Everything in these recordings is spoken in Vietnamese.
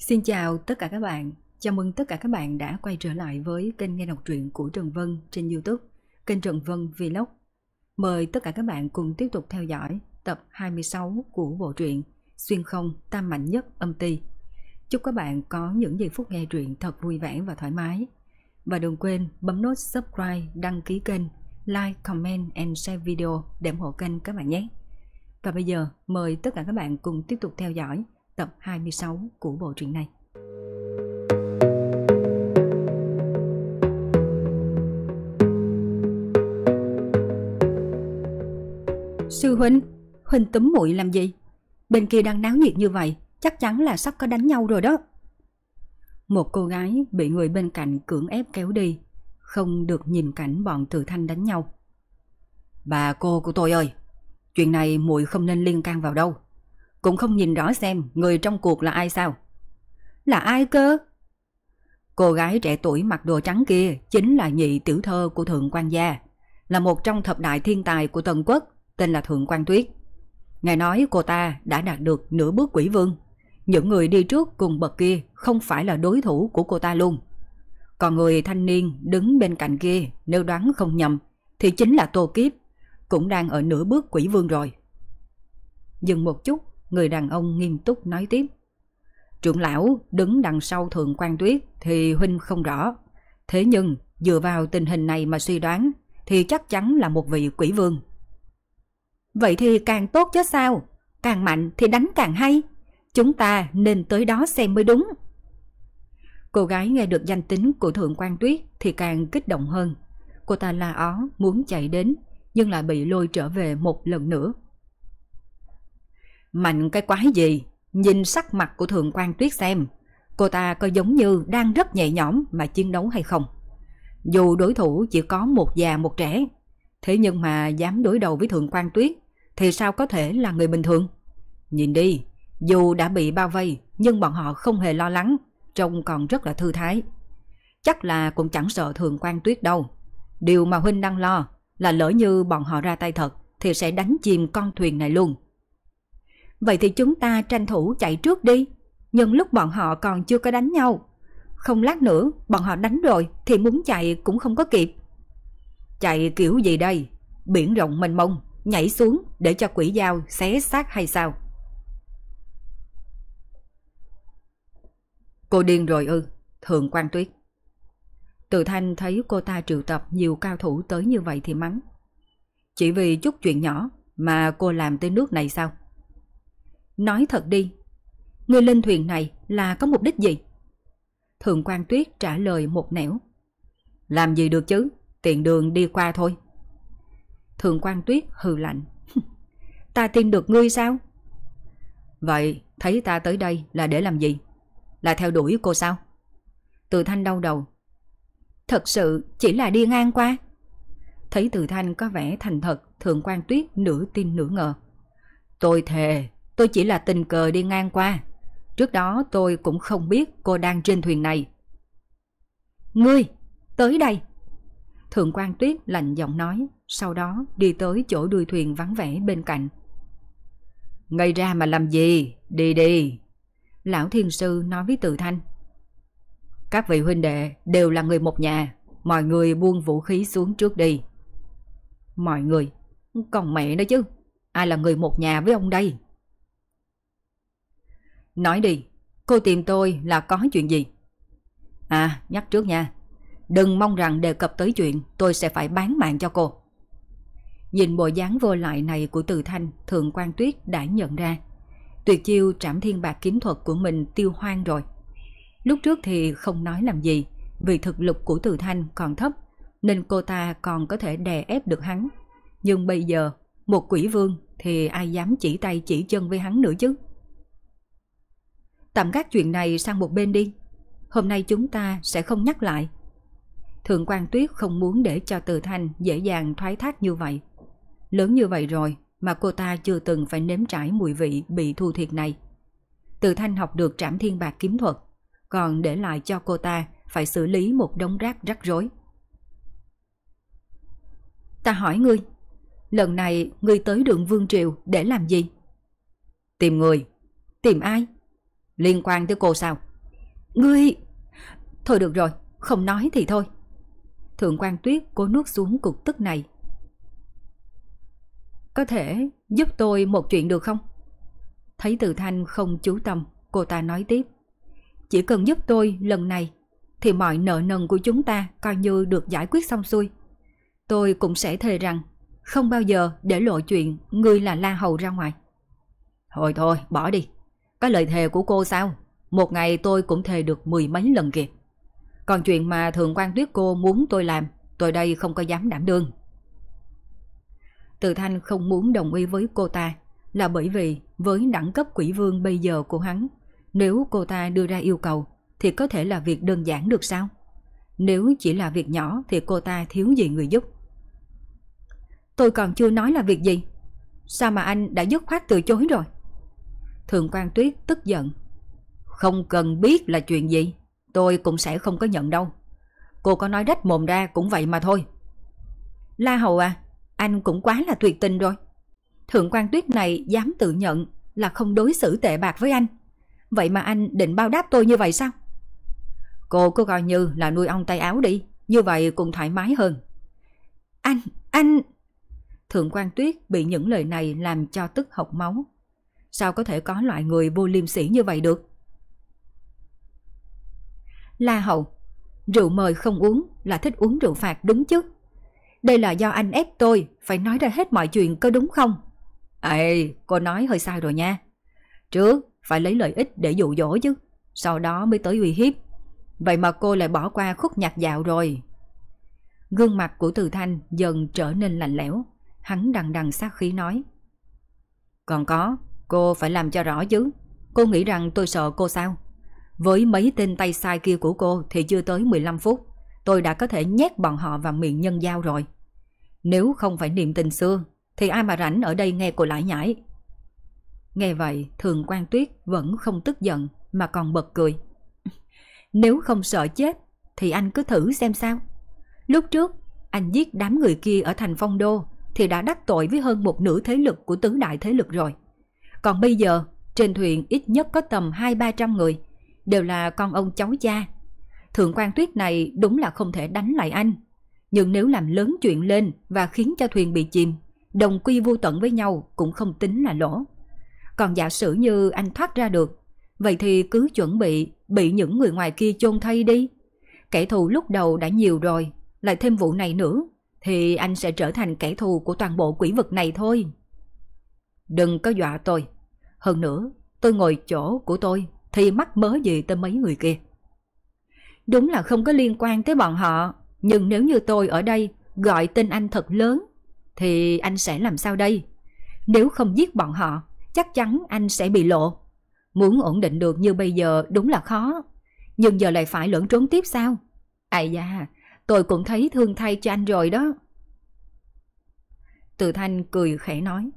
Xin chào tất cả các bạn. Chào mừng tất cả các bạn đã quay trở lại với kênh nghe đọc truyện của Trần Vân trên YouTube, kênh Trần Vân Vlog. Mời tất cả các bạn cùng tiếp tục theo dõi tập 26 của bộ truyện Xuyên không tam mạnh nhất âm ti. Chúc các bạn có những giây phút nghe truyện thật vui vẻ và thoải mái. Và đừng quên bấm nút subscribe, đăng ký kênh, like, comment and share video để ủng hộ kênh các bạn nhé. Và bây giờ mời tất cả các bạn cùng tiếp tục theo dõi tập 26 của bộ truyện này. Sư huynh, huynh túm muội làm gì? Bên kia đang náo nhiệt như vậy, chắc chắn là sắp có đánh nhau rồi đó. Một cô gái bị người bên cạnh cưỡng ép kéo đi, không được nhìn cảnh bọn Từ Thanh đánh nhau. Bà cô của tôi ơi, chuyện này muội không nên liên can vào đâu. Cũng không nhìn rõ xem người trong cuộc là ai sao. Là ai cơ? Cô gái trẻ tuổi mặc đồ trắng kia chính là nhị tiểu thơ của Thượng quan Gia, là một trong thập đại thiên tài của Tần Quốc, tên là Thượng quan Tuyết. Nghe nói cô ta đã đạt được nửa bước quỷ vương. Những người đi trước cùng bậc kia không phải là đối thủ của cô ta luôn. Còn người thanh niên đứng bên cạnh kia nếu đoán không nhầm thì chính là Tô Kiếp, cũng đang ở nửa bước quỷ vương rồi. Dừng một chút, người đàn ông nghiêm túc nói tiếp. Trưởng lão đứng đằng sau thượng quan tuyết thì huynh không rõ. Thế nhưng, dựa vào tình hình này mà suy đoán, thì chắc chắn là một vị quỷ vương. Vậy thì càng tốt chứ sao? Càng mạnh thì đánh càng hay. Chúng ta nên tới đó xem mới đúng. Cô gái nghe được danh tính của Thượng quan Tuyết thì càng kích động hơn. Cô ta la ó muốn chạy đến, nhưng lại bị lôi trở về một lần nữa. Mạnh cái quái gì? Nhìn sắc mặt của Thượng quan Tuyết xem. Cô ta có giống như đang rất nhẹ nhõm mà chiến đấu hay không? Dù đối thủ chỉ có một già một trẻ, thế nhưng mà dám đối đầu với Thượng quan Tuyết thì sao có thể là người bình thường? Nhìn đi, dù đã bị bao vây nhưng bọn họ không hề lo lắng, trông còn rất là thư thái. Chắc là cũng chẳng sợ Thượng quan Tuyết đâu. Điều mà Huynh đang lo là lỡ như bọn họ ra tay thật thì sẽ đánh chìm con thuyền này luôn. Vậy thì chúng ta tranh thủ chạy trước đi, nhưng lúc bọn họ còn chưa có đánh nhau. Không lát nữa, bọn họ đánh rồi thì muốn chạy cũng không có kịp. Chạy kiểu gì đây? Biển rộng mênh mông, nhảy xuống để cho quỷ dao xé xác hay sao? Cô điên rồi ư, Thượng quan Tuyết. Từ Thanh thấy cô ta triệu tập nhiều cao thủ tới như vậy thì mắng. Chỉ vì chút chuyện nhỏ mà cô làm tới nước này sao? Nói thật đi, người lên thuyền này là có mục đích gì? Thượng quan Tuyết trả lời một nẻo. Làm gì được chứ, tiện đường đi qua thôi. Thượng quan Tuyết hừ lạnh. ta tin được ngươi sao? Vậy thấy ta tới đây là để làm gì? Là theo đuổi cô sao? Từ thanh đau đầu. Thật sự chỉ là đi ngang qua. Thấy từ thanh có vẻ thành thật, thượng quan tuyết nửa tin nửa ngờ. Tôi thề, tôi chỉ là tình cờ đi ngang qua. Trước đó tôi cũng không biết cô đang trên thuyền này. Ngươi, tới đây. Thượng quan tuyết lạnh giọng nói, sau đó đi tới chỗ đuôi thuyền vắng vẻ bên cạnh. Ngay ra mà làm gì? Đi đi. Lão thiên sư nói với tự thanh. Các vị huynh đệ đều là người một nhà, mọi người buông vũ khí xuống trước đi. Mọi người, còn mẹ nữa chứ, ai là người một nhà với ông đây? Nói đi, cô tìm tôi là có chuyện gì? À, nhắc trước nha, đừng mong rằng đề cập tới chuyện tôi sẽ phải bán mạng cho cô. Nhìn bộ dáng vô lại này của Từ Thanh, Thượng quan Tuyết đã nhận ra. Tuyệt chiêu trảm thiên bạc kiếm thuật của mình tiêu hoang rồi. Lúc trước thì không nói làm gì, vì thực lực của Từ Thanh còn thấp, nên cô ta còn có thể đè ép được hắn. Nhưng bây giờ, một quỷ vương thì ai dám chỉ tay chỉ chân với hắn nữa chứ? Tạm gác chuyện này sang một bên đi. Hôm nay chúng ta sẽ không nhắc lại. Thượng quan Tuyết không muốn để cho Từ Thanh dễ dàng thoái thác như vậy. Lớn như vậy rồi mà cô ta chưa từng phải nếm trải mùi vị bị thu thiệt này. Từ Thanh học được trảm thiên bạc kiếm thuật, còn để lại cho cô ta phải xử lý một đống rác rắc rối. Ta hỏi ngươi, lần này ngươi tới đường Vương Triều để làm gì? Tìm người. Tìm ai? Liên quan tới cô sao? Ngươi... Thôi được rồi, không nói thì thôi. Thượng quan tuyết cố nuốt xuống cục tức này. Có thể giúp tôi một chuyện được không? Thấy từ thanh không chú tâm, cô ta nói tiếp. Chỉ cần giúp tôi lần này, thì mọi nợ nần của chúng ta coi như được giải quyết xong xuôi. Tôi cũng sẽ thề rằng không bao giờ để lộ chuyện ngươi là La Hầu ra ngoài. Thôi thôi, bỏ đi. Cái lời thề của cô sao? Một ngày tôi cũng thề được mười mấy lần kìa. Còn chuyện mà thường quan tuyết cô muốn tôi làm, tôi đây không có dám đảm đương. Từ Thanh không muốn đồng ý với cô ta là bởi vì với đẳng cấp quỷ vương bây giờ của hắn, nếu cô ta đưa ra yêu cầu thì có thể là việc đơn giản được sao? Nếu chỉ là việc nhỏ thì cô ta thiếu gì người giúp. Tôi còn chưa nói là việc gì. Sao mà anh đã dứt khoát từ chối rồi? Thường quan tuyết tức giận. Không cần biết là chuyện gì, tôi cũng sẽ không có nhận đâu. Cô có nói rách mồm ra cũng vậy mà thôi. La Hầu à, anh cũng quá là tuyệt tình rồi. Thượng quan tuyết này dám tự nhận là không đối xử tệ bạc với anh. Vậy mà anh định bao đáp tôi như vậy sao? Cô cứ coi như là nuôi ong tay áo đi, như vậy cũng thoải mái hơn. Anh, anh... Thượng quan tuyết bị những lời này làm cho tức học máu. Sao có thể có loại người vô liêm sỉ như vậy được? La Hậu, rượu mời không uống là thích uống rượu phạt đúng chứ? Đây là do anh ép tôi phải nói ra hết mọi chuyện có đúng không? Ê, cô nói hơi sai rồi nha. Trước phải lấy lợi ích để dụ dỗ chứ, sau đó mới tới uy hiếp. Vậy mà cô lại bỏ qua khúc nhạc dạo rồi. Gương mặt của Từ Thanh dần trở nên lạnh lẽo, hắn đằng đằng sát khí nói. Còn có, cô phải làm cho rõ chứ. Cô nghĩ rằng tôi sợ cô sao? Với mấy tên tay sai kia của cô thì chưa tới 15 phút, tôi đã có thể nhét bọn họ vào miệng nhân dao rồi. Nếu không phải niệm tình xưa, thì ai mà rảnh ở đây nghe cô lại nhảy. Nghe vậy, thường quan tuyết vẫn không tức giận mà còn bật cười. Nếu không sợ chết, thì anh cứ thử xem sao. Lúc trước, anh giết đám người kia ở thành phong đô thì đã đắc tội với hơn một nửa thế lực của tứ đại thế lực rồi. Còn bây giờ, trên thuyền ít nhất có tầm hai ba trăm người, đều là con ông cháu cha. Thượng quan tuyết này đúng là không thể đánh lại anh. Nhưng nếu làm lớn chuyện lên và khiến cho thuyền bị chìm, đồng quy vô tận với nhau cũng không tính là lỗ. Còn giả sử như anh thoát ra được, vậy thì cứ chuẩn bị bị những người ngoài kia chôn thay đi. Kẻ thù lúc đầu đã nhiều rồi, lại thêm vụ này nữa, thì anh sẽ trở thành kẻ thù của toàn bộ quỷ vực này thôi. Đừng có dọa tôi. Hơn nữa, tôi ngồi chỗ của tôi thì mắc mớ gì tới mấy người kia. Đúng là không có liên quan tới bọn họ, nhưng nếu như tôi ở đây gọi tên anh thật lớn, thì anh sẽ làm sao đây? Nếu không giết bọn họ, chắc chắn anh sẽ bị lộ. Muốn ổn định được như bây giờ đúng là khó, nhưng giờ lại phải lẫn trốn tiếp sao? Ây da, tôi cũng thấy thương thay cho anh rồi đó. Từ Thanh cười khẽ nói.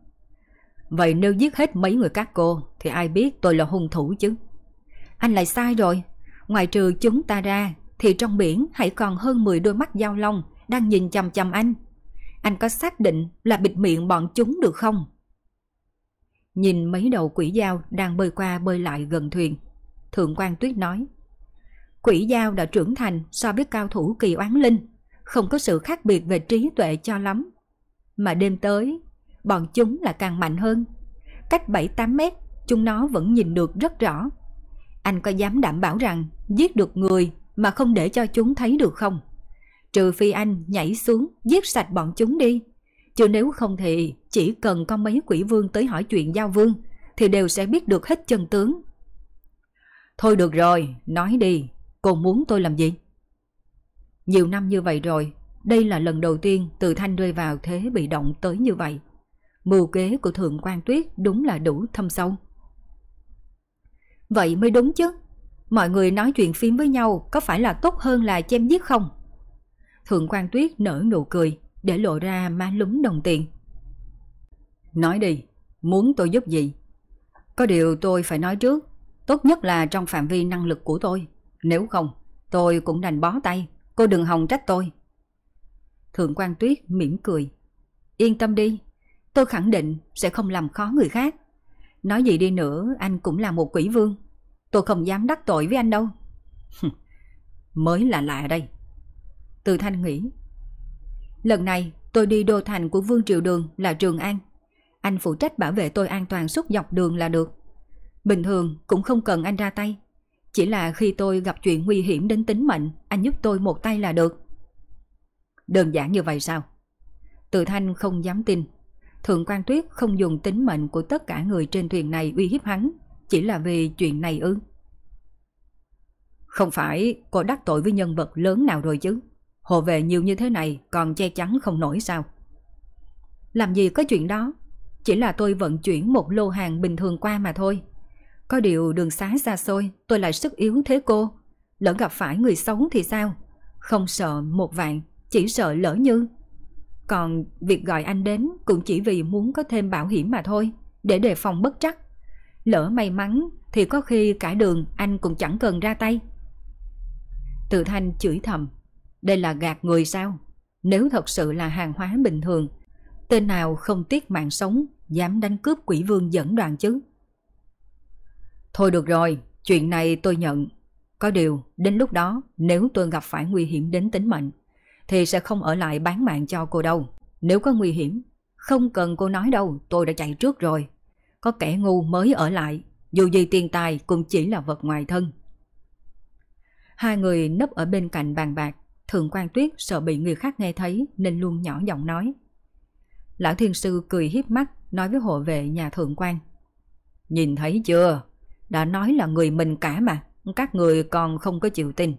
Vậy nếu giết hết mấy người các cô thì ai biết tôi là hung thủ chứ? Anh lại sai rồi. Ngoài trừ chúng ta ra thì trong biển hãy còn hơn 10 đôi mắt dao long đang nhìn chằm chằm anh. Anh có xác định là bịt miệng bọn chúng được không? Nhìn mấy đầu quỷ dao đang bơi qua bơi lại gần thuyền. Thượng quan Tuyết nói. Quỷ dao đã trưởng thành so với cao thủ kỳ oán linh, không có sự khác biệt về trí tuệ cho lắm. Mà đêm tới, bọn chúng là càng mạnh hơn. Cách 7-8 mét, chúng nó vẫn nhìn được rất rõ. Anh có dám đảm bảo rằng giết được người mà không để cho chúng thấy được không? Trừ phi anh nhảy xuống giết sạch bọn chúng đi. Chứ nếu không thì chỉ cần có mấy quỷ vương tới hỏi chuyện giao vương thì đều sẽ biết được hết chân tướng. Thôi được rồi, nói đi, cô muốn tôi làm gì? Nhiều năm như vậy rồi, đây là lần đầu tiên từ thanh rơi vào thế bị động tới như vậy. Mưu kế của Thượng quan Tuyết đúng là đủ thâm sâu. Vậy mới đúng chứ. Mọi người nói chuyện phím với nhau có phải là tốt hơn là chém giết không? Thượng quan Tuyết nở nụ cười để lộ ra má lúng đồng tiền. Nói đi, muốn tôi giúp gì? Có điều tôi phải nói trước, tốt nhất là trong phạm vi năng lực của tôi. Nếu không, tôi cũng đành bó tay, cô đừng hòng trách tôi. Thượng quan Tuyết mỉm cười. Yên tâm đi, tôi khẳng định sẽ không làm khó người khác. Nói gì đi nữa, anh cũng là một quỷ vương. Tôi không dám đắc tội với anh đâu. Mới là lạ đây. Từ Thanh nghĩ. Lần này tôi đi đô thành của Vương Triều Đường là Trường An. Anh phụ trách bảo vệ tôi an toàn suốt dọc đường là được. Bình thường cũng không cần anh ra tay. Chỉ là khi tôi gặp chuyện nguy hiểm đến tính mệnh, anh giúp tôi một tay là được. Đơn giản như vậy sao? Từ Thanh không dám tin. Thượng quan Tuyết không dùng tính mệnh của tất cả người trên thuyền này uy hiếp hắn, chỉ là vì chuyện này ư. Không phải cô đắc tội với nhân vật lớn nào rồi chứ. Hồ về nhiều như thế này còn che chắn không nổi sao. Làm gì có chuyện đó. Chỉ là tôi vận chuyển một lô hàng bình thường qua mà thôi. Có điều đường xá xa xôi tôi lại sức yếu thế cô. Lỡ gặp phải người xấu thì sao? Không sợ một vạn, chỉ sợ lỡ như. Còn việc gọi anh đến cũng chỉ vì muốn có thêm bảo hiểm mà thôi, để đề phòng bất trắc. Lỡ may mắn thì có khi cả đường anh cũng chẳng cần ra tay. Từ thanh chửi thầm, đây là gạt người sao? Nếu thật sự là hàng hóa bình thường, tên nào không tiếc mạng sống, dám đánh cướp quỷ vương dẫn đoàn chứ? Thôi được rồi, chuyện này tôi nhận. Có điều, đến lúc đó, nếu tôi gặp phải nguy hiểm đến tính mệnh, thì sẽ không ở lại bán mạng cho cô đâu. Nếu có nguy hiểm, không cần cô nói đâu, tôi đã chạy trước rồi. Có kẻ ngu mới ở lại, dù gì tiền tài cũng chỉ là vật ngoài thân. Hai người nấp ở bên cạnh bàn bạc, Thượng quan Tuyết sợ bị người khác nghe thấy nên luôn nhỏ giọng nói. Lão Thiên Sư cười hiếp mắt nói với hộ vệ nhà Thượng quan. Nhìn thấy chưa? Đã nói là người mình cả mà, các người còn không có chịu tin.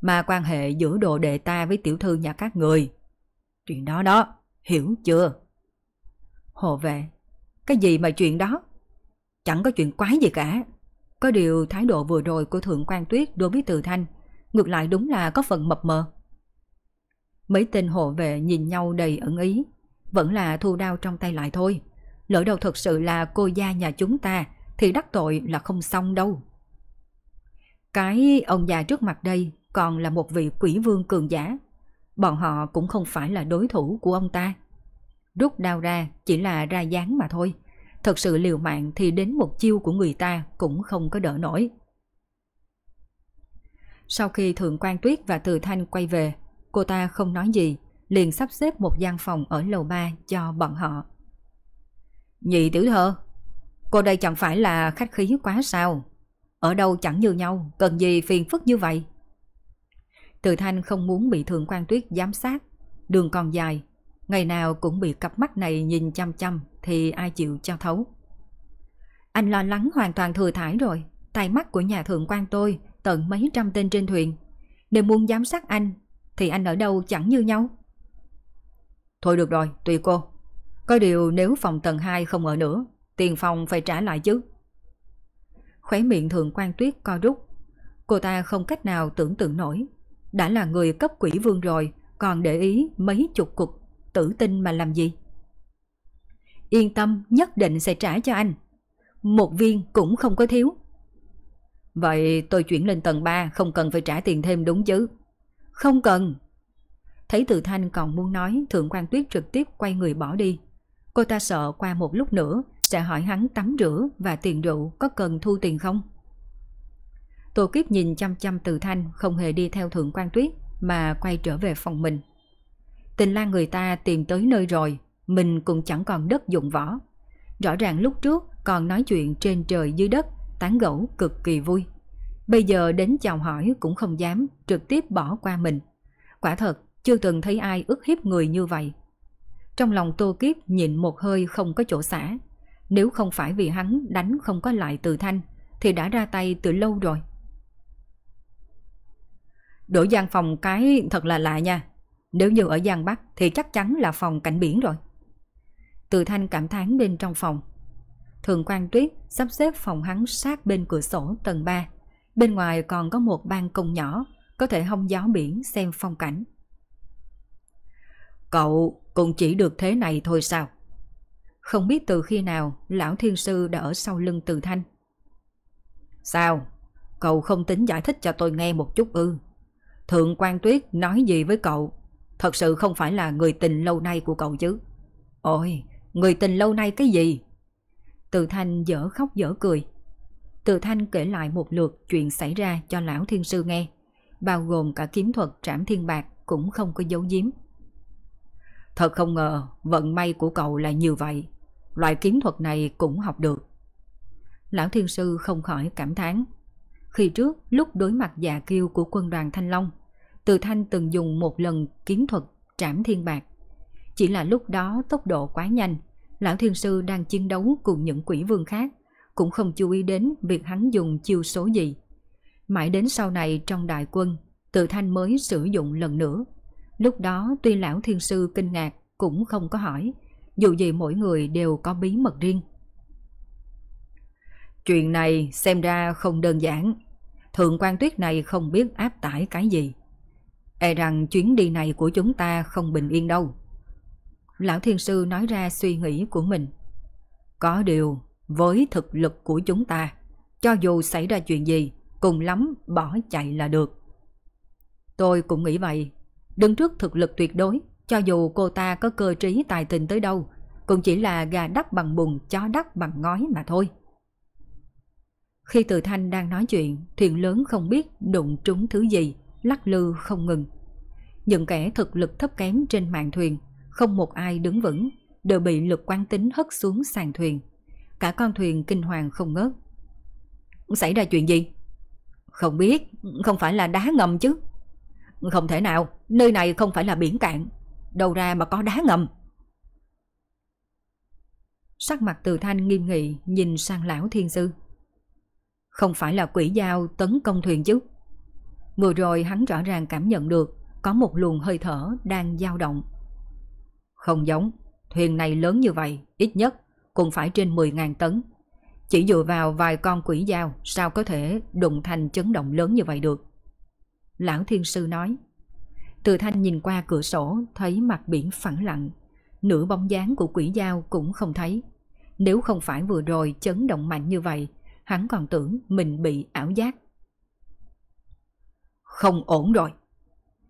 Mà quan hệ giữa đồ đệ ta với tiểu thư nhà các người. Chuyện đó đó, hiểu chưa? hồ vệ, cái gì mà chuyện đó? Chẳng có chuyện quái gì cả. Có điều thái độ vừa rồi của Thượng quan Tuyết đối với Từ Thanh ngược lại đúng là có phần mập mờ. Mấy tên hộ vệ nhìn nhau đầy ẩn ý, vẫn là thu đao trong tay lại thôi. Lỡ đâu thật sự là cô gia nhà chúng ta thì đắc tội là không xong đâu. Cái ông già trước mặt đây còn là một vị quỷ vương cường giả. Bọn họ cũng không phải là đối thủ của ông ta. Rút đao ra chỉ là ra dáng mà thôi. Thật sự liều mạng thì đến một chiêu của người ta cũng không có đỡ nổi. Sau khi Thượng quan Tuyết và Từ Thanh quay về, cô ta không nói gì, liền sắp xếp một gian phòng ở lầu ba cho bọn họ. Nhị tiểu thơ, cô đây chẳng phải là khách khí quá sao? Ở đâu chẳng như nhau, cần gì phiền phức như vậy? Từ Thanh không muốn bị Thượng quan Tuyết giám sát, đường còn dài, ngày nào cũng bị cặp mắt này nhìn chăm chăm thì ai chịu cho thấu. Anh lo lắng hoàn toàn thừa thải rồi, tai mắt của nhà thượng quan tôi tận mấy trăm tên trên thuyền. Nếu muốn giám sát anh, thì anh ở đâu chẳng như nhau. Thôi được rồi, tùy cô. Có điều nếu phòng tầng 2 không ở nữa, tiền phòng phải trả lại chứ. Khóe miệng thượng quan tuyết co rút. Cô ta không cách nào tưởng tượng nổi. Đã là người cấp quỷ vương rồi, còn để ý mấy chục cục tử tinh mà làm gì? Yên tâm, nhất định sẽ trả cho anh. Một viên cũng không có thiếu. Vậy tôi chuyển lên tầng 3 không cần phải trả tiền thêm đúng chứ? Không cần. Thấy Từ Thanh còn muốn nói, Thượng quan Tuyết trực tiếp quay người bỏ đi. Cô ta sợ qua một lúc nữa sẽ hỏi hắn tắm rửa và tiền rượu có cần thu tiền không? Tô Kiếp nhìn chăm chăm Từ Thanh không hề đi theo Thượng quan Tuyết mà quay trở về phòng mình. Tình lang người ta tìm tới nơi rồi, mình cũng chẳng còn đất dụng võ. Rõ ràng lúc trước còn nói chuyện trên trời dưới đất tán gẫu cực kỳ vui. Bây giờ đến chào hỏi cũng không dám, trực tiếp bỏ qua mình. Quả thật, chưa từng thấy ai ức hiếp người như vậy. Trong lòng Tô Kiếp nhịn một hơi không có chỗ xả. Nếu không phải vì hắn đánh không có lại từ thanh, thì đã ra tay từ lâu rồi. Đổi gian phòng cái thật là lạ nha. Nếu như ở Giang Bắc thì chắc chắn là phòng cảnh biển rồi. Từ thanh cảm thán bên trong phòng. Thường quan tuyết sắp xếp phòng hắn sát bên cửa sổ tầng 3. Bên ngoài còn có một ban công nhỏ, có thể hông gió biển xem phong cảnh. Cậu cũng chỉ được thế này thôi sao? Không biết từ khi nào lão thiên sư đã ở sau lưng từ thanh. Sao? Cậu không tính giải thích cho tôi nghe một chút ư? Thượng quan tuyết nói gì với cậu? Thật sự không phải là người tình lâu nay của cậu chứ? Ôi, người tình lâu nay cái gì? Từ Thanh dở khóc dở cười. Từ Thanh kể lại một lượt chuyện xảy ra cho lão thiên sư nghe, bao gồm cả kiếm thuật trảm thiên bạc cũng không có dấu giếm. Thật không ngờ vận may của cậu là như vậy, loại kiếm thuật này cũng học được. Lão thiên sư không khỏi cảm thán. Khi trước, lúc đối mặt già kiêu của quân đoàn Thanh Long, Từ Thanh từng dùng một lần kiếm thuật trảm thiên bạc. Chỉ là lúc đó tốc độ quá nhanh, lão thiên sư đang chiến đấu cùng những quỷ vương khác, cũng không chú ý đến việc hắn dùng chiêu số gì. Mãi đến sau này trong đại quân, Từ Thanh mới sử dụng lần nữa. Lúc đó tuy lão thiên sư kinh ngạc cũng không có hỏi, dù gì mỗi người đều có bí mật riêng. Chuyện này xem ra không đơn giản. Thượng quan tuyết này không biết áp tải cái gì. E rằng chuyến đi này của chúng ta không bình yên đâu. Lão Thiên Sư nói ra suy nghĩ của mình. Có điều, với thực lực của chúng ta, cho dù xảy ra chuyện gì, cùng lắm bỏ chạy là được. Tôi cũng nghĩ vậy. Đứng trước thực lực tuyệt đối, cho dù cô ta có cơ trí tài tình tới đâu, cũng chỉ là gà đắp bằng bùn, chó đắp bằng ngói mà thôi. Khi Từ Thanh đang nói chuyện, thuyền lớn không biết đụng trúng thứ gì, lắc lư không ngừng. Những kẻ thực lực thấp kém trên mạn thuyền, không một ai đứng vững, đều bị lực quan tính hất xuống sàn thuyền. Cả con thuyền kinh hoàng không ngớt. Xảy ra chuyện gì? Không biết, không phải là đá ngầm chứ. Không thể nào, nơi này không phải là biển cạn. Đâu ra mà có đá ngầm. Sắc mặt từ thanh nghiêm nghị nhìn sang lão thiên sư. Không phải là quỷ dao tấn công thuyền chứ. Vừa rồi hắn rõ ràng cảm nhận được có một luồng hơi thở đang dao động. Không giống, thuyền này lớn như vậy, ít nhất cũng phải trên 10.000 tấn. Chỉ dựa vào vài con quỷ dao sao có thể đụng thành chấn động lớn như vậy được. Lão Thiên Sư nói. Từ thanh nhìn qua cửa sổ thấy mặt biển phẳng lặng. Nửa bóng dáng của quỷ dao cũng không thấy. Nếu không phải vừa rồi chấn động mạnh như vậy, hắn còn tưởng mình bị ảo giác. Không ổn rồi.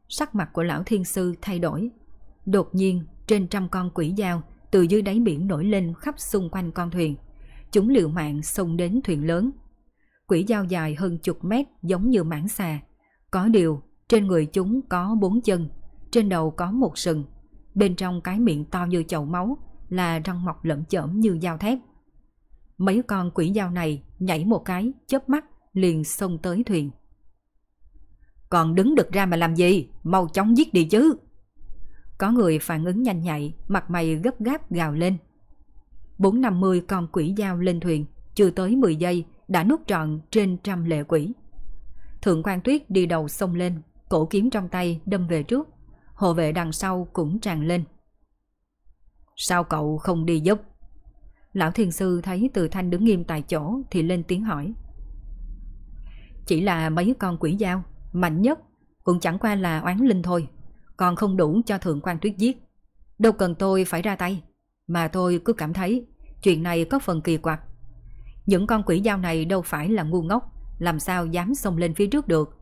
Sắc mặt của lão thiên sư thay đổi. Đột nhiên, trên trăm con quỷ dao từ dưới đáy biển nổi lên khắp xung quanh con thuyền. Chúng liều mạng xông đến thuyền lớn. Quỷ dao dài hơn chục mét giống như mảng xà. Có điều, trên người chúng có bốn chân, trên đầu có một sừng. Bên trong cái miệng to như chậu máu là răng mọc lẫm chởm như dao thép. Mấy con quỷ dao này nhảy một cái, chớp mắt, liền xông tới thuyền. Còn đứng được ra mà làm gì? Mau chóng giết đi chứ! Có người phản ứng nhanh nhạy, mặt mày gấp gáp gào lên. Bốn năm mươi con quỷ dao lên thuyền, chưa tới 10 giây đã nút trọn trên trăm lệ quỷ. Thượng quan tuyết đi đầu xông lên, cổ kiếm trong tay đâm về trước, hộ vệ đằng sau cũng tràn lên. Sao cậu không đi giúp? Lão thiền sư thấy từ thanh đứng nghiêm tại chỗ thì lên tiếng hỏi. Chỉ là mấy con quỷ dao, mạnh nhất cũng chẳng qua là oán linh thôi, còn không đủ cho thượng quan tuyết giết. Đâu cần tôi phải ra tay, mà tôi cứ cảm thấy chuyện này có phần kỳ quặc. Những con quỷ dao này đâu phải là ngu ngốc, làm sao dám xông lên phía trước được.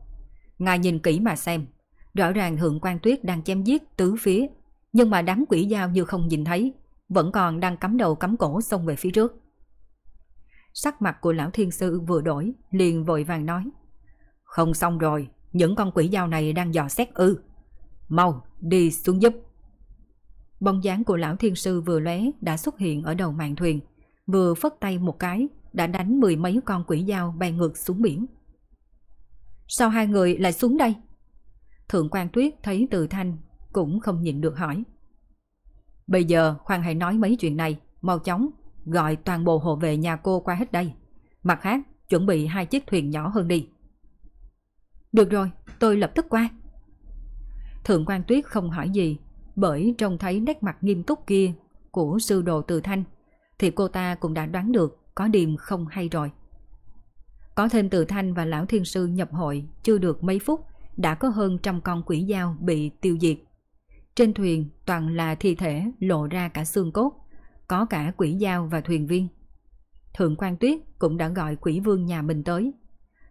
Ngài nhìn kỹ mà xem, rõ ràng thượng quan tuyết đang chém giết tứ phía, nhưng mà đám quỷ dao như không nhìn thấy, vẫn còn đang cắm đầu cắm cổ xông về phía trước. Sắc mặt của lão thiên sư vừa đổi, liền vội vàng nói. Không xong rồi, những con quỷ dao này đang dò xét ư. Mau, đi xuống giúp. Bóng dáng của lão thiên sư vừa lóe đã xuất hiện ở đầu màn thuyền, vừa phất tay một cái đã đánh mười mấy con quỷ dao bay ngược xuống biển. Sao hai người lại xuống đây? Thượng quan tuyết thấy từ thanh cũng không nhịn được hỏi. Bây giờ khoan hãy nói mấy chuyện này, mau chóng, gọi toàn bộ hộ vệ nhà cô qua hết đây. Mặt khác, chuẩn bị hai chiếc thuyền nhỏ hơn đi. Được rồi, tôi lập tức qua. Thượng quan tuyết không hỏi gì, bởi trông thấy nét mặt nghiêm túc kia của sư đồ từ thanh, thì cô ta cũng đã đoán được có điểm không hay rồi. Có thêm từ thanh và lão thiên sư nhập hội chưa được mấy phút đã có hơn trăm con quỷ dao bị tiêu diệt. Trên thuyền toàn là thi thể lộ ra cả xương cốt, có cả quỷ dao và thuyền viên. Thượng quan Tuyết cũng đã gọi quỷ vương nhà mình tới.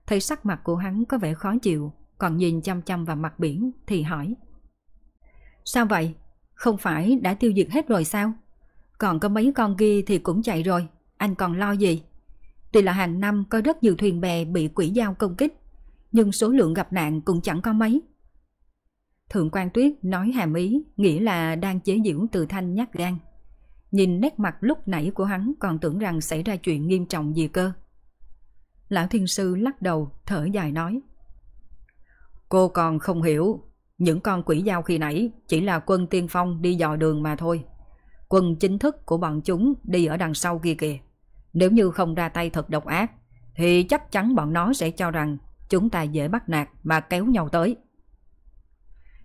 Thấy sắc mặt của hắn có vẻ khó chịu, còn nhìn chăm chăm vào mặt biển thì hỏi. Sao vậy? Không phải đã tiêu diệt hết rồi sao? Còn có mấy con kia thì cũng chạy rồi, anh còn lo gì? Tuy là hàng năm có rất nhiều thuyền bè bị quỷ dao công kích, nhưng số lượng gặp nạn cũng chẳng có mấy. Thượng quan Tuyết nói hàm ý, nghĩa là đang chế giễu từ thanh nhát gan. Nhìn nét mặt lúc nãy của hắn còn tưởng rằng xảy ra chuyện nghiêm trọng gì cơ. Lão thiên sư lắc đầu, thở dài nói. Cô còn không hiểu, những con quỷ dao khi nãy chỉ là quân tiên phong đi dò đường mà thôi. Quân chính thức của bọn chúng đi ở đằng sau kia kìa. Nếu như không ra tay thật độc ác, thì chắc chắn bọn nó sẽ cho rằng chúng ta dễ bắt nạt mà kéo nhau tới.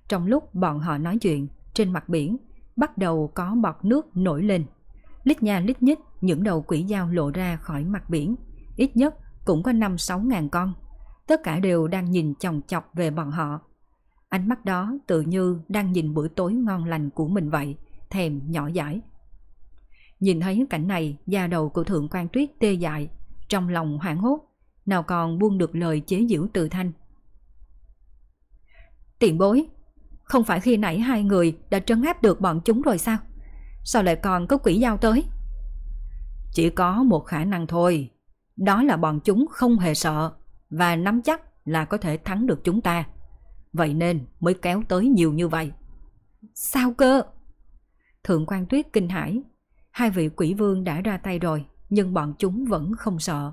Trong lúc bọn họ nói chuyện, trên mặt biển bắt đầu có bọt nước nổi lên. Lít nha lít nhít những đầu quỷ dao lộ ra khỏi mặt biển, ít nhất cũng có 5-6 ngàn con. Tất cả đều đang nhìn chòng chọc về bọn họ. Ánh mắt đó tự như đang nhìn bữa tối ngon lành của mình vậy, thèm nhỏ dãi. Nhìn thấy cảnh này, da đầu của Thượng quan Tuyết tê dại, trong lòng hoảng hốt, nào còn buông được lời chế giễu từ thanh. Tiện bối, không phải khi nãy hai người đã trấn áp được bọn chúng rồi sao? Sao lại còn có quỷ giao tới? Chỉ có một khả năng thôi, đó là bọn chúng không hề sợ và nắm chắc là có thể thắng được chúng ta. Vậy nên mới kéo tới nhiều như vậy. Sao cơ? Thượng quan tuyết kinh hãi. Hai vị quỷ vương đã ra tay rồi, nhưng bọn chúng vẫn không sợ.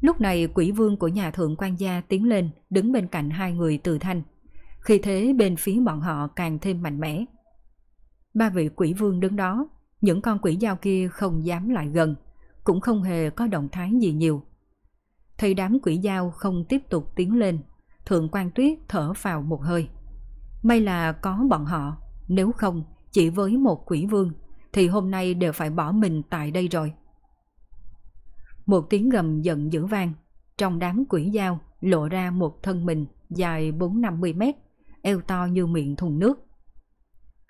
Lúc này quỷ vương của nhà thượng quan gia tiến lên, đứng bên cạnh hai người từ thanh. Khi thế bên phía bọn họ càng thêm mạnh mẽ. Ba vị quỷ vương đứng đó, những con quỷ dao kia không dám lại gần, cũng không hề có động thái gì nhiều. Thấy đám quỷ dao không tiếp tục tiến lên, Thượng quan Tuyết thở vào một hơi. May là có bọn họ, nếu không chỉ với một quỷ vương thì hôm nay đều phải bỏ mình tại đây rồi. Một tiếng gầm giận dữ vang, trong đám quỷ dao lộ ra một thân mình dài 4-50 mét, eo to như miệng thùng nước.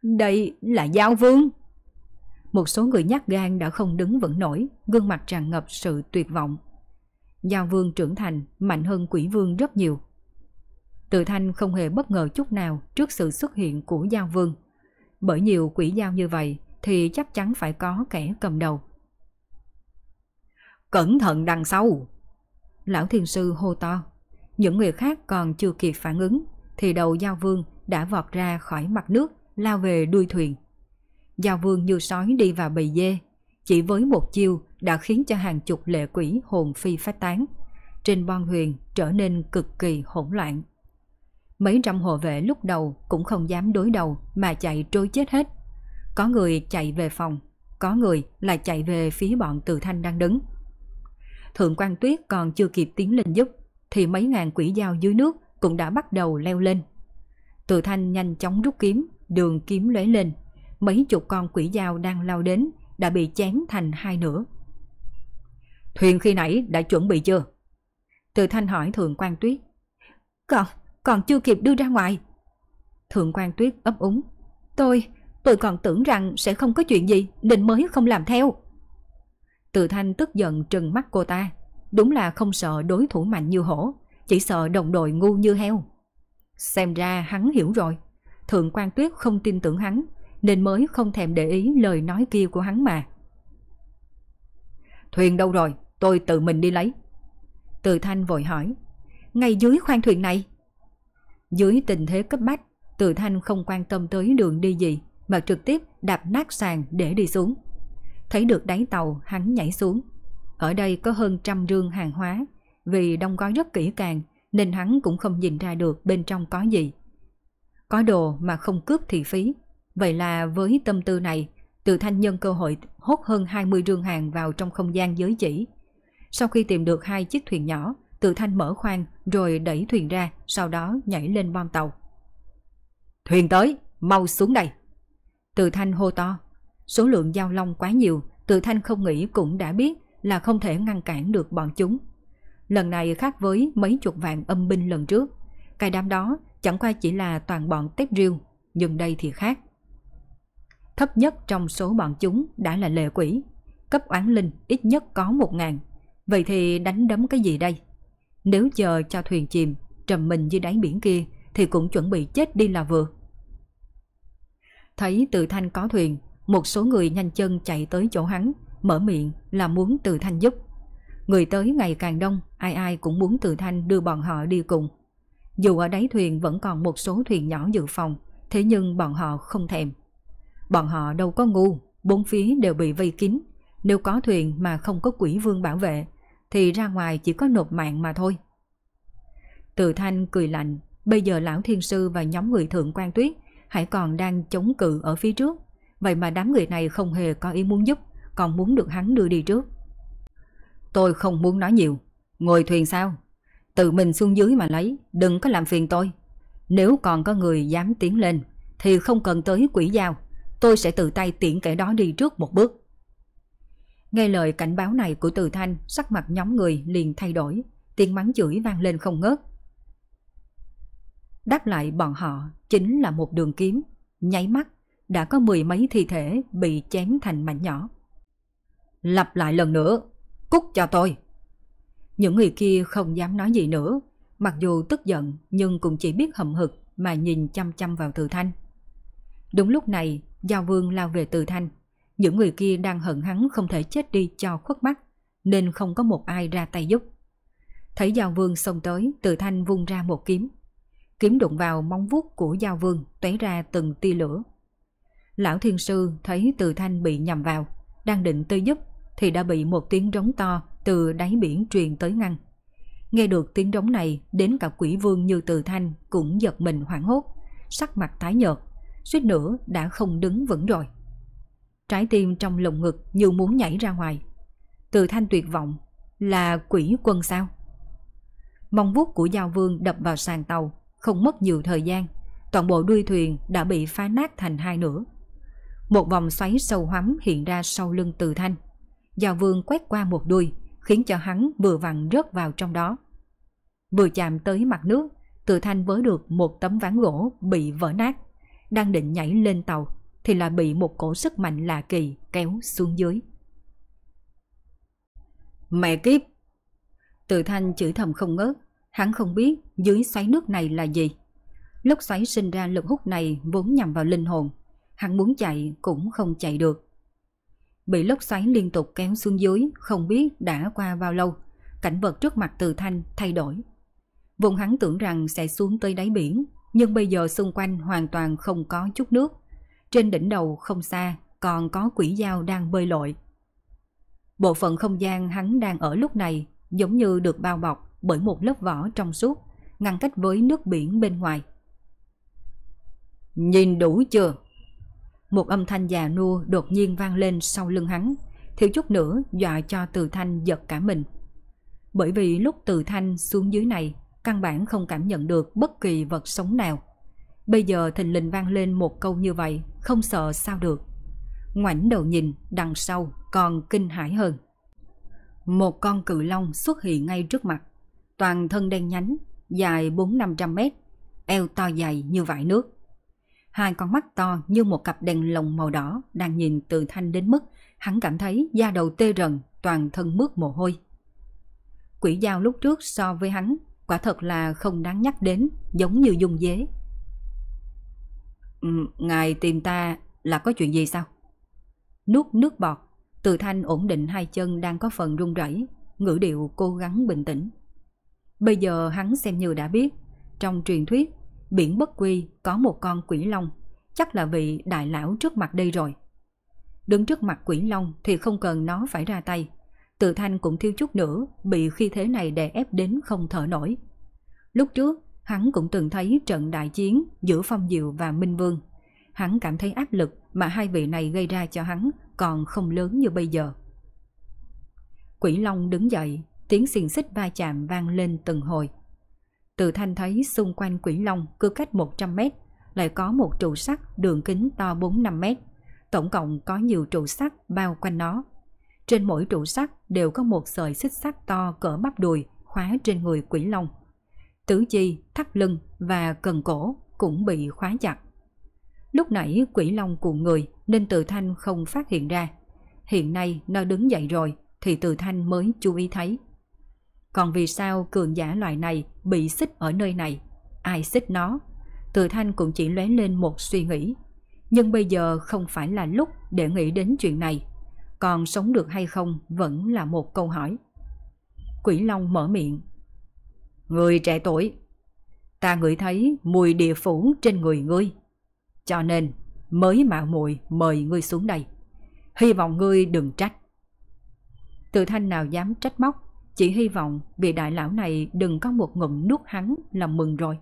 Đây là Giao Vương! Một số người nhát gan đã không đứng vững nổi, gương mặt tràn ngập sự tuyệt vọng. Giao Vương trưởng thành mạnh hơn quỷ vương rất nhiều. Từ Thanh không hề bất ngờ chút nào trước sự xuất hiện của Giao Vương. Bởi nhiều quỷ giao như vậy thì chắc chắn phải có kẻ cầm đầu. Cẩn thận đằng sau! Lão thiền sư hô to. Những người khác còn chưa kịp phản ứng thì đầu Giao Vương đã vọt ra khỏi mặt nước lao về đuôi thuyền. Giao Vương như sói đi vào bầy dê, chỉ với một chiêu đã khiến cho hàng chục lệ quỷ hồn phi phát tán. Trên bon huyền trở nên cực kỳ hỗn loạn. Mấy trăm hộ vệ lúc đầu cũng không dám đối đầu mà chạy trôi chết hết. Có người chạy về phòng, có người lại chạy về phía bọn từ thanh đang đứng. Thượng quan tuyết còn chưa kịp tiến lên giúp, thì mấy ngàn quỷ dao dưới nước cũng đã bắt đầu leo lên. Từ thanh nhanh chóng rút kiếm, đường kiếm lóe lên. Mấy chục con quỷ dao đang lao đến đã bị chém thành hai nửa. Thuyền khi nãy đã chuẩn bị chưa? Từ thanh hỏi Thượng quan Tuyết. Còn, còn chưa kịp đưa ra ngoài. Thượng quan Tuyết ấp úng. Tôi, tôi còn tưởng rằng sẽ không có chuyện gì nên mới không làm theo. Từ thanh tức giận trừng mắt cô ta. Đúng là không sợ đối thủ mạnh như hổ, chỉ sợ đồng đội ngu như heo. Xem ra hắn hiểu rồi. Thượng quan Tuyết không tin tưởng hắn, nên mới không thèm để ý lời nói kia của hắn mà. Thuyền đâu rồi? Tôi tự mình đi lấy. Từ Thanh vội hỏi. Ngay dưới khoang thuyền này. Dưới tình thế cấp bách, Từ Thanh không quan tâm tới đường đi gì, mà trực tiếp đạp nát sàn để đi xuống. Thấy được đáy tàu, hắn nhảy xuống. Ở đây có hơn trăm rương hàng hóa, vì đông gói rất kỹ càng nên hắn cũng không nhìn ra được bên trong có gì. Có đồ mà không cướp thì phí. Vậy là với tâm tư này, từ thanh nhân cơ hội hốt hơn 20 rương hàng vào trong không gian giới chỉ. Sau khi tìm được hai chiếc thuyền nhỏ, từ thanh mở khoang rồi đẩy thuyền ra, sau đó nhảy lên bom tàu. Thuyền tới, mau xuống đây. Từ thanh hô to. Số lượng giao long quá nhiều, từ thanh không nghĩ cũng đã biết là không thể ngăn cản được bọn chúng. Lần này khác với mấy chục vạn âm binh lần trước. Cái đám đó chẳng qua chỉ là toàn bọn tép riêu, nhưng đây thì khác. Thấp nhất trong số bọn chúng đã là lệ quỷ, cấp oán linh ít nhất có một ngàn. Vậy thì đánh đấm cái gì đây? Nếu chờ cho thuyền chìm, trầm mình dưới đáy biển kia thì cũng chuẩn bị chết đi là vừa. Thấy từ thanh có thuyền, một số người nhanh chân chạy tới chỗ hắn, mở miệng là muốn từ thanh giúp. Người tới ngày càng đông, ai ai cũng muốn Từ Thanh đưa bọn họ đi cùng. Dù ở đáy thuyền vẫn còn một số thuyền nhỏ dự phòng, thế nhưng bọn họ không thèm. Bọn họ đâu có ngu, bốn phía đều bị vây kín. Nếu có thuyền mà không có quỷ vương bảo vệ, thì ra ngoài chỉ có nộp mạng mà thôi. Từ Thanh cười lạnh, bây giờ lão thiên sư và nhóm người thượng quan tuyết hãy còn đang chống cự ở phía trước. Vậy mà đám người này không hề có ý muốn giúp, còn muốn được hắn đưa đi trước. Tôi không muốn nói nhiều, ngồi thuyền sao? Tự mình xuống dưới mà lấy, đừng có làm phiền tôi. Nếu còn có người dám tiến lên, thì không cần tới quỷ giao, tôi sẽ tự tay tiễn kẻ đó đi trước một bước. Nghe lời cảnh báo này của Từ Thanh, sắc mặt nhóm người liền thay đổi, tiếng mắng chửi vang lên không ngớt. Đáp lại bọn họ chính là một đường kiếm, nháy mắt đã có mười mấy thi thể bị chém thành mảnh nhỏ. Lặp lại lần nữa, cút cho tôi. Những người kia không dám nói gì nữa, mặc dù tức giận nhưng cũng chỉ biết hậm hực mà nhìn chăm chăm vào Từ Thanh. Đúng lúc này, Giao Vương lao về Từ Thanh. Những người kia đang hận hắn không thể chết đi cho khuất mắt, nên không có một ai ra tay giúp. Thấy Giao Vương xông tới, Từ Thanh vung ra một kiếm. Kiếm đụng vào móng vuốt của Giao Vương, tóe ra từng tia lửa. Lão Thiên Sư thấy Từ Thanh bị nhầm vào, đang định tư giúp, thì đã bị một tiếng rống to từ đáy biển truyền tới ngăn. Nghe được tiếng rống này, đến cả quỷ vương như Từ Thanh cũng giật mình hoảng hốt, sắc mặt tái nhợt, suýt nữa đã không đứng vững rồi. Trái tim trong lồng ngực như muốn nhảy ra ngoài. Từ Thanh tuyệt vọng, là quỷ quân sao? Mong vuốt của Giao Vương đập vào sàn tàu, không mất nhiều thời gian, toàn bộ đuôi thuyền đã bị phá nát thành hai nửa. Một vòng xoáy sâu hoắm hiện ra sau lưng Từ Thanh. Giao Vương quét qua một đuôi, khiến cho hắn vừa vặn rớt vào trong đó. Vừa chạm tới mặt nước, tự Thanh với được một tấm ván gỗ bị vỡ nát. Đang định nhảy lên tàu, thì lại bị một cổ sức mạnh lạ kỳ kéo xuống dưới. Mẹ kiếp! Từ Thanh chửi thầm không ngớt, hắn không biết dưới xoáy nước này là gì. Lúc xoáy sinh ra lực hút này vốn nhằm vào linh hồn, hắn muốn chạy cũng không chạy được. Bị lốc xoáy liên tục kéo xuống dưới, không biết đã qua bao lâu, cảnh vật trước mặt từ thanh thay đổi. Vùng hắn tưởng rằng sẽ xuống tới đáy biển, nhưng bây giờ xung quanh hoàn toàn không có chút nước. Trên đỉnh đầu không xa còn có quỷ dao đang bơi lội. Bộ phận không gian hắn đang ở lúc này giống như được bao bọc bởi một lớp vỏ trong suốt, ngăn cách với nước biển bên ngoài. Nhìn đủ chưa? Một âm thanh già nua đột nhiên vang lên sau lưng hắn, thiếu chút nữa dọa cho Từ Thanh giật cả mình. Bởi vì lúc Từ Thanh xuống dưới này, căn bản không cảm nhận được bất kỳ vật sống nào. Bây giờ thình lình vang lên một câu như vậy, không sợ sao được. Ngoảnh đầu nhìn, đằng sau còn kinh hãi hơn. Một con cự long xuất hiện ngay trước mặt, toàn thân đen nhánh, dài 4-500 mét, eo to dày như vải nước. Hai con mắt to như một cặp đèn lồng màu đỏ đang nhìn từ thanh đến mức hắn cảm thấy da đầu tê rần, toàn thân mướt mồ hôi. Quỷ dao lúc trước so với hắn quả thật là không đáng nhắc đến, giống như dung dế. Ừ, ngài tìm ta là có chuyện gì sao? Nuốt nước bọt, từ thanh ổn định hai chân đang có phần run rẩy, ngữ điệu cố gắng bình tĩnh. Bây giờ hắn xem như đã biết, trong truyền thuyết biển bất quy có một con quỷ long, chắc là vị đại lão trước mặt đây rồi. Đứng trước mặt quỷ long thì không cần nó phải ra tay. Tự thanh cũng thiếu chút nữa bị khi thế này đè ép đến không thở nổi. Lúc trước, hắn cũng từng thấy trận đại chiến giữa Phong Diệu và Minh Vương. Hắn cảm thấy áp lực mà hai vị này gây ra cho hắn còn không lớn như bây giờ. Quỷ Long đứng dậy, tiếng xiềng xích va chạm vang lên từng hồi. Từ thanh thấy xung quanh quỷ long cứ cách 100 mét lại có một trụ sắt đường kính to 4-5 mét. Tổng cộng có nhiều trụ sắt bao quanh nó. Trên mỗi trụ sắt đều có một sợi xích sắt to cỡ bắp đùi khóa trên người quỷ long. Tứ chi, thắt lưng và cần cổ cũng bị khóa chặt. Lúc nãy quỷ long cuộn người nên từ thanh không phát hiện ra. Hiện nay nó đứng dậy rồi thì từ thanh mới chú ý thấy. Còn vì sao cường giả loại này bị xích ở nơi này? Ai xích nó? Từ thanh cũng chỉ lóe lên một suy nghĩ. Nhưng bây giờ không phải là lúc để nghĩ đến chuyện này. Còn sống được hay không vẫn là một câu hỏi. Quỷ Long mở miệng. Người trẻ tuổi, ta ngửi thấy mùi địa phủ trên người ngươi. Cho nên mới mạo muội mời ngươi xuống đây. Hy vọng ngươi đừng trách. Từ thanh nào dám trách móc, chỉ hy vọng vị đại lão này đừng có một ngụm nuốt hắn là mừng rồi.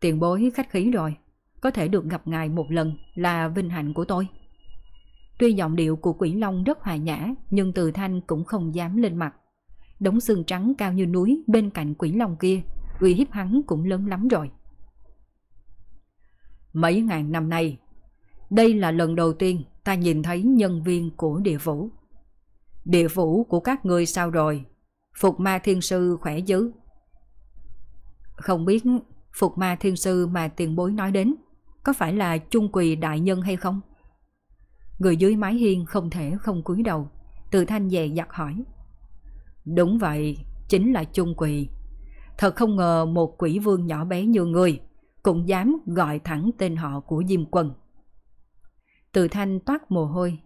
Tiền bối khách khí rồi, có thể được gặp ngài một lần là vinh hạnh của tôi. Tuy giọng điệu của quỷ long rất hòa nhã, nhưng từ thanh cũng không dám lên mặt. Đống xương trắng cao như núi bên cạnh quỷ long kia, uy hiếp hắn cũng lớn lắm rồi. Mấy ngàn năm nay, đây là lần đầu tiên ta nhìn thấy nhân viên của địa phủ. Địa phủ của các ngươi sao rồi? Phục ma thiên sư khỏe chứ? Không biết Phục ma thiên sư mà tiền bối nói đến có phải là chung quỳ đại nhân hay không? Người dưới mái hiên không thể không cúi đầu, từ thanh dè dặt hỏi. Đúng vậy, chính là chung quỳ. Thật không ngờ một quỷ vương nhỏ bé như người cũng dám gọi thẳng tên họ của Diêm Quân. Từ thanh toát mồ hôi,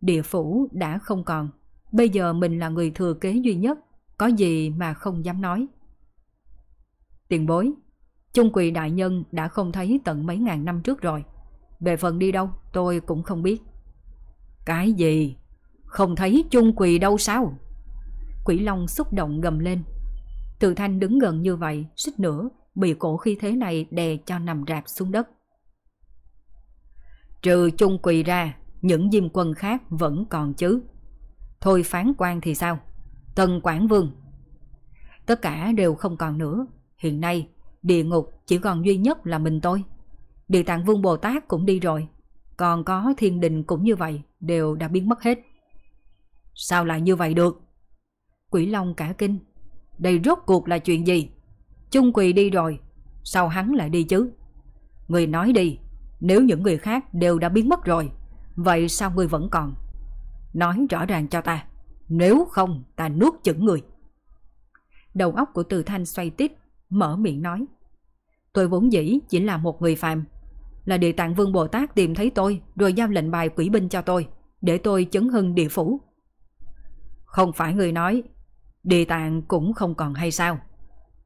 địa phủ đã không còn, bây giờ mình là người thừa kế duy nhất, có gì mà không dám nói. Tiền bối, Chung quỳ đại nhân đã không thấy tận mấy ngàn năm trước rồi. Về phần đi đâu tôi cũng không biết. Cái gì? Không thấy chung quỳ đâu sao? Quỷ Long xúc động gầm lên. Từ thanh đứng gần như vậy, xích nữa, bị cổ khi thế này đè cho nằm rạp xuống đất. Trừ chung quỳ ra, những diêm quân khác vẫn còn chứ. Thôi phán quan thì sao? Tần Quảng Vương. Tất cả đều không còn nữa. Hiện nay, Địa ngục chỉ còn duy nhất là mình tôi. Địa tạng vương Bồ Tát cũng đi rồi. Còn có thiên đình cũng như vậy, đều đã biến mất hết. Sao lại như vậy được? Quỷ Long cả kinh. Đây rốt cuộc là chuyện gì? Trung quỳ đi rồi, sao hắn lại đi chứ? Người nói đi, nếu những người khác đều đã biến mất rồi, vậy sao người vẫn còn? Nói rõ ràng cho ta, nếu không ta nuốt chửng người. Đầu óc của Từ Thanh xoay tít, mở miệng nói. Tôi vốn dĩ chỉ là một người phàm. Là địa tạng vương Bồ Tát tìm thấy tôi rồi giao lệnh bài quỷ binh cho tôi, để tôi chấn hưng địa phủ. Không phải người nói, địa tạng cũng không còn hay sao?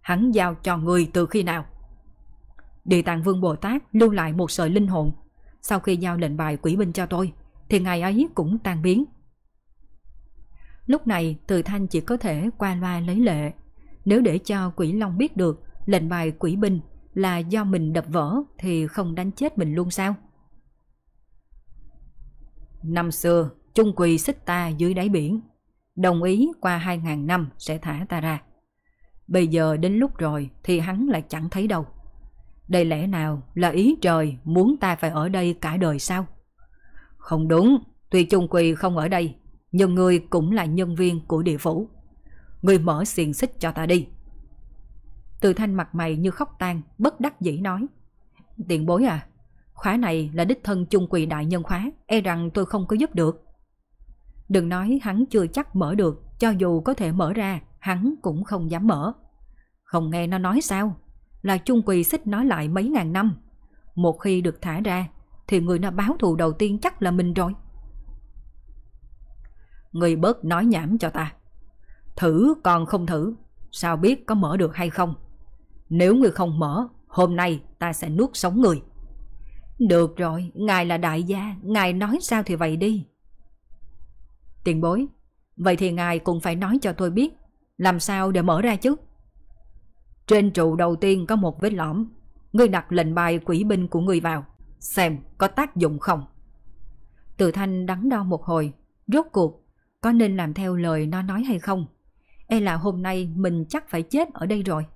Hắn giao cho người từ khi nào? Địa tạng vương Bồ Tát lưu lại một sợi linh hồn. Sau khi giao lệnh bài quỷ binh cho tôi, thì ngày ấy cũng tan biến. Lúc này Từ Thanh chỉ có thể qua loa lấy lệ nếu để cho quỷ long biết được lệnh bài quỷ binh là do mình đập vỡ thì không đánh chết mình luôn sao? Năm xưa, Trung Quỳ xích ta dưới đáy biển, đồng ý qua hai ngàn năm sẽ thả ta ra. Bây giờ đến lúc rồi thì hắn lại chẳng thấy đâu. Đây lẽ nào là ý trời muốn ta phải ở đây cả đời sao? Không đúng, tuy Trung Quỳ không ở đây, nhưng người cũng là nhân viên của địa phủ. Người mở xiềng xích cho ta đi. Từ thanh mặt mày như khóc tan, bất đắc dĩ nói. tiện bối à, khóa này là đích thân chung quỳ đại nhân khóa, e rằng tôi không có giúp được. Đừng nói hắn chưa chắc mở được, cho dù có thể mở ra, hắn cũng không dám mở. Không nghe nó nói sao, là chung quỳ xích nói lại mấy ngàn năm. Một khi được thả ra, thì người nó báo thù đầu tiên chắc là mình rồi. Người bớt nói nhảm cho ta. Thử còn không thử, sao biết có mở được hay không? Nếu người không mở, hôm nay ta sẽ nuốt sống người. Được rồi, ngài là đại gia, ngài nói sao thì vậy đi. Tiền bối, vậy thì ngài cũng phải nói cho tôi biết, làm sao để mở ra chứ? Trên trụ đầu tiên có một vết lõm, ngươi đặt lệnh bài quỷ binh của ngươi vào, xem có tác dụng không. Từ thanh đắn đo một hồi, rốt cuộc, có nên làm theo lời nó nói hay không? E là hôm nay mình chắc phải chết ở đây rồi.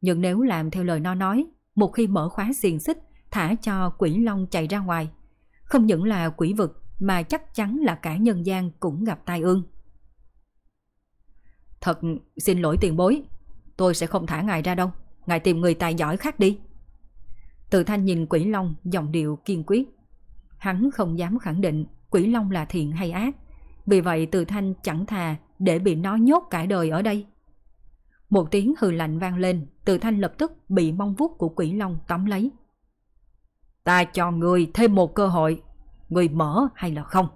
Nhưng nếu làm theo lời nó nói, một khi mở khóa xiềng xích, thả cho quỷ long chạy ra ngoài, không những là quỷ vực mà chắc chắn là cả nhân gian cũng gặp tai ương. Thật xin lỗi tiền bối, tôi sẽ không thả ngài ra đâu, ngài tìm người tài giỏi khác đi. Từ thanh nhìn quỷ long giọng điệu kiên quyết. Hắn không dám khẳng định quỷ long là thiện hay ác, vì vậy từ thanh chẳng thà để bị nó nhốt cả đời ở đây. Một tiếng hừ lạnh vang lên, từ thanh lập tức bị mong vuốt của quỷ long tóm lấy. Ta cho người thêm một cơ hội, người mở hay là không?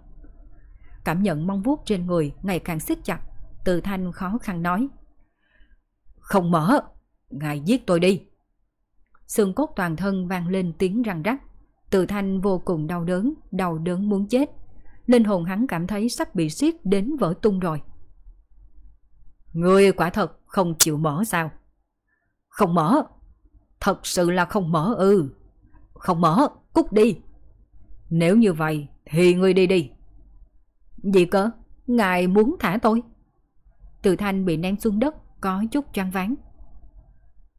Cảm nhận mong vuốt trên người ngày càng siết chặt, Từ thanh khó khăn nói. Không mở, ngài giết tôi đi. Xương cốt toàn thân vang lên tiếng răng rắc. Từ thanh vô cùng đau đớn, đau đớn muốn chết. Linh hồn hắn cảm thấy sắp bị siết đến vỡ tung rồi. Ngươi quả thật không chịu mở sao? Không mở. Thật sự là không mở ư. Không mở, cút đi. Nếu như vậy thì ngươi đi đi. Gì cơ? Ngài muốn thả tôi? Từ thanh bị ném xuống đất có chút choáng váng.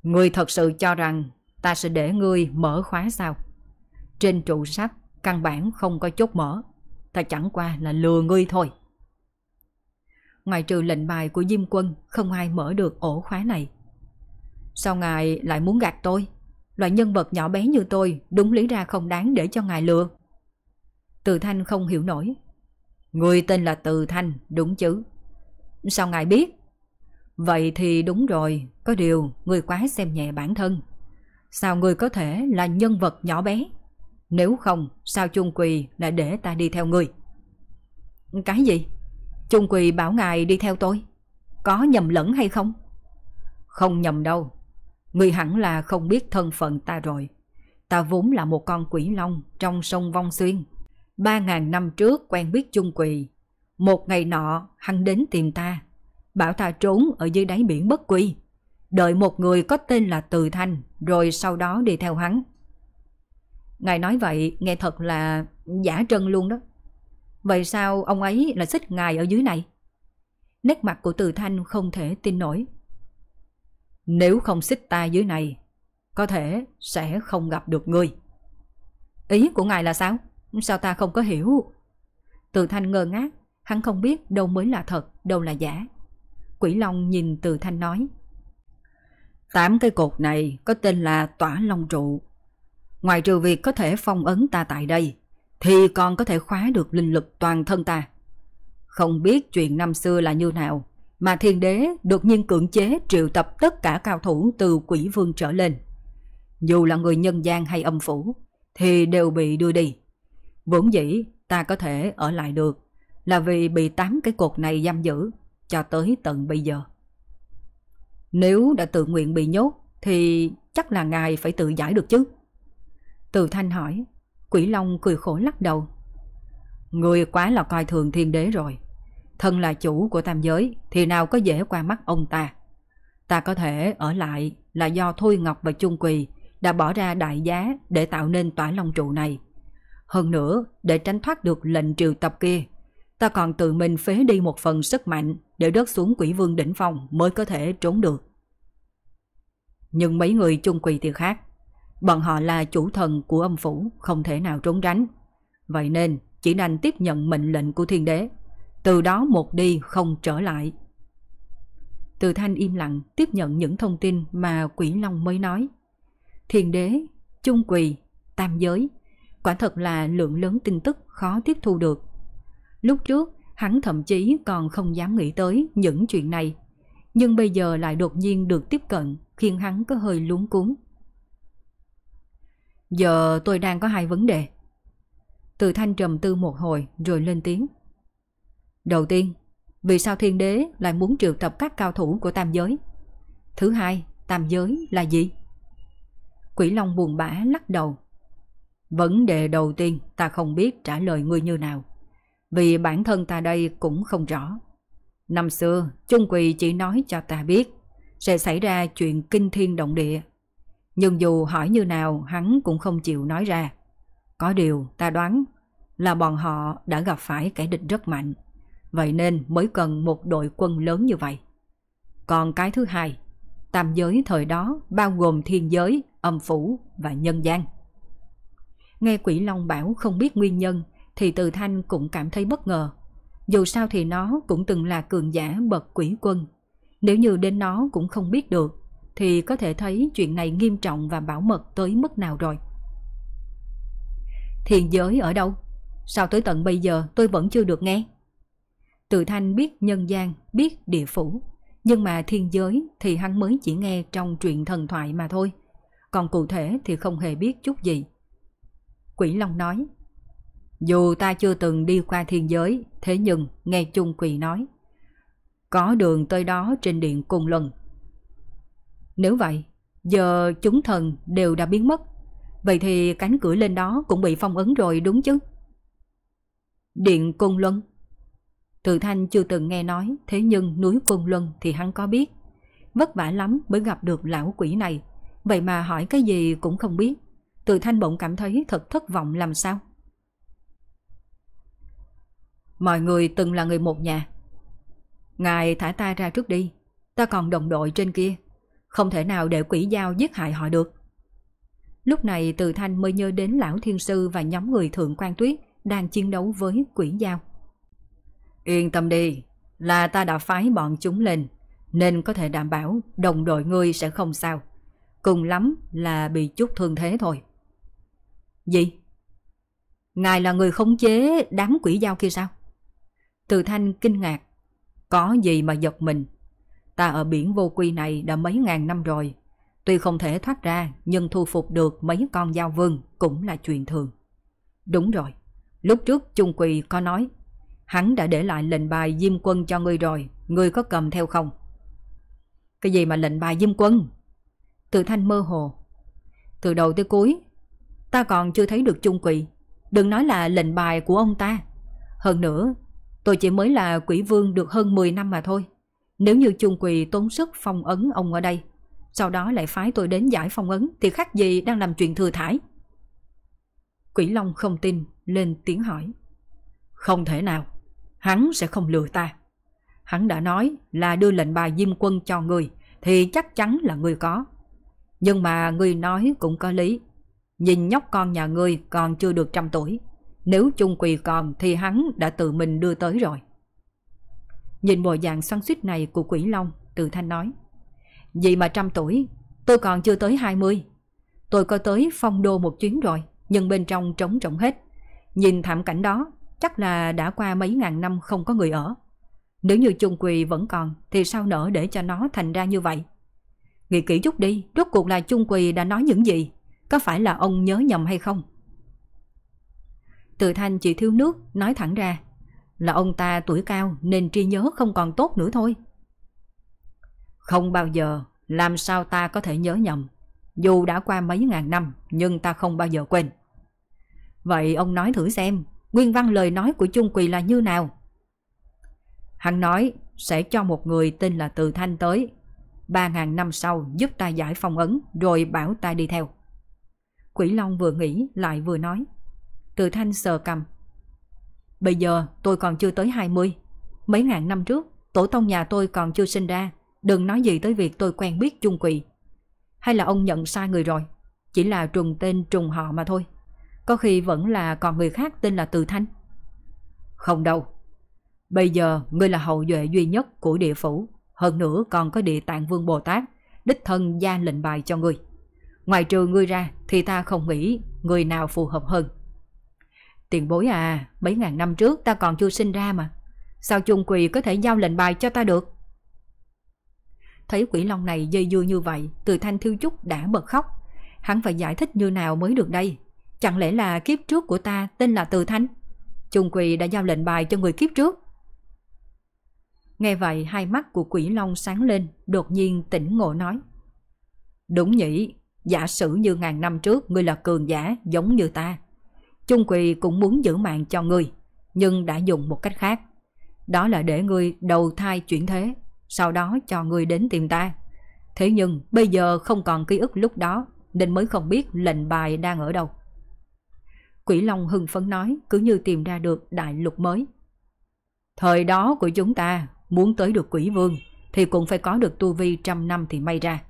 Ngươi thật sự cho rằng ta sẽ để ngươi mở khóa sao? Trên trụ sắt căn bản không có chốt mở. Ta chẳng qua là lừa ngươi thôi. Ngoài trừ lệnh bài của Diêm Quân không ai mở được ổ khóa này. Sao ngài lại muốn gạt tôi? Loại nhân vật nhỏ bé như tôi đúng lý ra không đáng để cho ngài lừa. Từ Thanh không hiểu nổi. Người tên là Từ Thanh, đúng chứ? Sao ngài biết? Vậy thì đúng rồi, có điều người quá xem nhẹ bản thân. Sao người có thể là nhân vật nhỏ bé? Nếu không, sao Trung Quỳ lại để ta đi theo người? Cái gì? Trung Quỳ bảo ngài đi theo tôi? Có nhầm lẫn hay không? Không nhầm đâu. Người hẳn là không biết thân phận ta rồi. Ta vốn là một con quỷ long trong sông Vong Xuyên. Ba ngàn năm trước quen biết Trung Quỳ. Một ngày nọ, hắn đến tìm ta. Bảo ta trốn ở dưới đáy biển bất quy. Đợi một người có tên là Từ Thanh, rồi sau đó đi theo hắn. Ngài nói vậy nghe thật là giả trân luôn đó. Vậy sao ông ấy là xích ngài ở dưới này? Nét mặt của Từ Thanh không thể tin nổi. Nếu không xích ta dưới này, có thể sẽ không gặp được ngươi. Ý của ngài là sao? Sao ta không có hiểu? Từ Thanh ngơ ngác, hắn không biết đâu mới là thật, đâu là giả. Quỷ Long nhìn Từ Thanh nói. Tám cây cột này có tên là tỏa long trụ. Ngoài trừ việc có thể phong ấn ta tại đây, thì còn có thể khóa được linh lực toàn thân ta. Không biết chuyện năm xưa là như nào, mà thiên đế đột nhiên cưỡng chế triệu tập tất cả cao thủ từ quỷ vương trở lên. Dù là người nhân gian hay âm phủ, thì đều bị đưa đi. Vốn dĩ ta có thể ở lại được, là vì bị tám cái cột này giam giữ, cho tới tận bây giờ. Nếu đã tự nguyện bị nhốt, thì chắc là ngài phải tự giải được chứ. Từ thanh hỏi, quỷ long cười khổ lắc đầu. Người quá là coi thường thiên đế rồi. Thân là chủ của tam giới thì nào có dễ qua mắt ông ta. Ta có thể ở lại là do Thôi Ngọc và Trung Quỳ đã bỏ ra đại giá để tạo nên tỏa long trụ này. Hơn nữa, để tránh thoát được lệnh triều tập kia, ta còn tự mình phế đi một phần sức mạnh để đớt xuống quỷ vương đỉnh phong mới có thể trốn được. Nhưng mấy người Trung Quỳ thì khác. Bọn họ là chủ thần của âm phủ, không thể nào trốn tránh. Vậy nên chỉ đành tiếp nhận mệnh lệnh của thiên đế từ đó một đi không trở lại. Từ thanh im lặng tiếp nhận những thông tin mà quỷ long mới nói. thiên đế, trung quỳ, tam giới, quả thật là lượng lớn tin tức khó tiếp thu được. Lúc trước, hắn thậm chí còn không dám nghĩ tới những chuyện này, nhưng bây giờ lại đột nhiên được tiếp cận khiến hắn có hơi luống cuốn. Giờ tôi đang có hai vấn đề. Từ thanh trầm tư một hồi rồi lên tiếng. Đầu tiên, vì sao thiên đế lại muốn triệu tập các cao thủ của tam giới? Thứ hai, tam giới là gì? Quỷ Long buồn bã lắc đầu. Vấn đề đầu tiên ta không biết trả lời ngươi như nào. Vì bản thân ta đây cũng không rõ. Năm xưa, Trung Quỳ chỉ nói cho ta biết sẽ xảy ra chuyện kinh thiên động địa. Nhưng dù hỏi như nào hắn cũng không chịu nói ra. Có điều ta đoán là bọn họ đã gặp phải kẻ địch rất mạnh. Vậy nên mới cần một đội quân lớn như vậy. Còn cái thứ hai, tam giới thời đó bao gồm thiên giới, âm phủ và nhân gian. Nghe quỷ long bảo không biết nguyên nhân thì từ thanh cũng cảm thấy bất ngờ. Dù sao thì nó cũng từng là cường giả bậc quỷ quân. Nếu như đến nó cũng không biết được thì có thể thấy chuyện này nghiêm trọng và bảo mật tới mức nào rồi. Thiên giới ở đâu? Sao tới tận bây giờ tôi vẫn chưa được nghe? Từ thanh biết nhân gian, biết địa phủ, nhưng mà thiên giới thì hắn mới chỉ nghe trong truyện thần thoại mà thôi. Còn cụ thể thì không hề biết chút gì. Quỷ Long nói, dù ta chưa từng đi qua thiên giới, thế nhưng nghe chung quỷ nói, có đường tới đó trên điện cung lần. Nếu vậy, giờ chúng thần đều đã biến mất. Vậy thì cánh cửa lên đó cũng bị phong ấn rồi đúng chứ? Điện Cung Luân Từ Thanh chưa từng nghe nói, thế nhưng núi Cung Luân thì hắn có biết. Vất vả lắm mới gặp được lão quỷ này, vậy mà hỏi cái gì cũng không biết. Từ Thanh bỗng cảm thấy thật thất vọng làm sao. Mọi người từng là người một nhà. Ngài thả ta ra trước đi, ta còn đồng đội trên kia. Không thể nào để quỷ dao giết hại họ được. Lúc này Từ Thanh mới nhớ đến lão thiên sư và nhóm người thượng quan tuyết đang chiến đấu với quỷ dao. Yên tâm đi, là ta đã phái bọn chúng lên, nên có thể đảm bảo đồng đội ngươi sẽ không sao. Cùng lắm là bị chút thương thế thôi. Gì? Ngài là người khống chế đám quỷ dao kia sao? Từ thanh kinh ngạc. Có gì mà giật mình. Ta ở biển vô quy này đã mấy ngàn năm rồi. Tuy không thể thoát ra, nhưng thu phục được mấy con giao vương cũng là chuyện thường. Đúng rồi, lúc trước Trung Quỳ có nói, hắn đã để lại lệnh bài diêm quân cho ngươi rồi, ngươi có cầm theo không? Cái gì mà lệnh bài diêm quân? Từ thanh mơ hồ. Từ đầu tới cuối, ta còn chưa thấy được Trung Quỳ. Đừng nói là lệnh bài của ông ta. Hơn nữa, tôi chỉ mới là quỷ vương được hơn 10 năm mà thôi. Nếu như chung Quỳ tốn sức phong ấn ông ở đây, sau đó lại phái tôi đến giải phong ấn thì khác gì đang làm chuyện thừa thải. Quỷ Long không tin, lên tiếng hỏi. Không thể nào, hắn sẽ không lừa ta. Hắn đã nói là đưa lệnh bài diêm quân cho người thì chắc chắn là người có. Nhưng mà người nói cũng có lý. Nhìn nhóc con nhà người còn chưa được trăm tuổi. Nếu chung quỳ còn thì hắn đã tự mình đưa tới rồi. Nhìn bộ dạng xoắn suýt này của quỷ long, từ thanh nói. Vì mà trăm tuổi, tôi còn chưa tới hai mươi. Tôi có tới phong đô một chuyến rồi, nhưng bên trong trống rỗng hết. Nhìn thảm cảnh đó, chắc là đã qua mấy ngàn năm không có người ở. Nếu như chung quỳ vẫn còn, thì sao nỡ để cho nó thành ra như vậy? Nghĩ kỹ chút đi, rốt cuộc là chung quỳ đã nói những gì? Có phải là ông nhớ nhầm hay không? Từ thanh chỉ thiếu nước, nói thẳng ra. Là ông ta tuổi cao nên tri nhớ không còn tốt nữa thôi. Không bao giờ, làm sao ta có thể nhớ nhầm. Dù đã qua mấy ngàn năm, nhưng ta không bao giờ quên. Vậy ông nói thử xem, nguyên văn lời nói của Chung Quỳ là như nào? Hắn nói sẽ cho một người tên là Từ Thanh tới. Ba ngàn năm sau giúp ta giải phong ấn rồi bảo ta đi theo. Quỷ Long vừa nghĩ lại vừa nói. Từ Thanh sờ cầm. Bây giờ tôi còn chưa tới 20. Mấy ngàn năm trước, tổ tông nhà tôi còn chưa sinh ra. Đừng nói gì tới việc tôi quen biết Chung Quỳ. Hay là ông nhận sai người rồi? Chỉ là trùng tên trùng họ mà thôi. Có khi vẫn là còn người khác tên là Từ Thanh. Không đâu. Bây giờ ngươi là hậu duệ duy nhất của địa phủ. Hơn nữa còn có địa tạng vương Bồ Tát. Đích thân gia lệnh bài cho ngươi. Ngoài trừ ngươi ra thì ta không nghĩ người nào phù hợp hơn. Tiền bối à, mấy ngàn năm trước ta còn chưa sinh ra mà. Sao chung quỳ có thể giao lệnh bài cho ta được? Thấy quỷ long này dây dưa như vậy, từ thanh thiêu chút đã bật khóc. Hắn phải giải thích như nào mới được đây? Chẳng lẽ là kiếp trước của ta tên là Từ Thanh? Trung quỳ đã giao lệnh bài cho người kiếp trước. Nghe vậy hai mắt của quỷ long sáng lên, đột nhiên tỉnh ngộ nói. Đúng nhỉ, giả sử như ngàn năm trước ngươi là cường giả giống như ta. Trung quỳ cũng muốn giữ mạng cho ngươi, nhưng đã dùng một cách khác. Đó là để ngươi đầu thai chuyển thế, sau đó cho ngươi đến tìm ta. Thế nhưng bây giờ không còn ký ức lúc đó, nên mới không biết lệnh bài đang ở đâu. Quỷ Long hưng phấn nói cứ như tìm ra được đại lục mới. Thời đó của chúng ta muốn tới được quỷ vương thì cũng phải có được tu vi trăm năm thì may ra.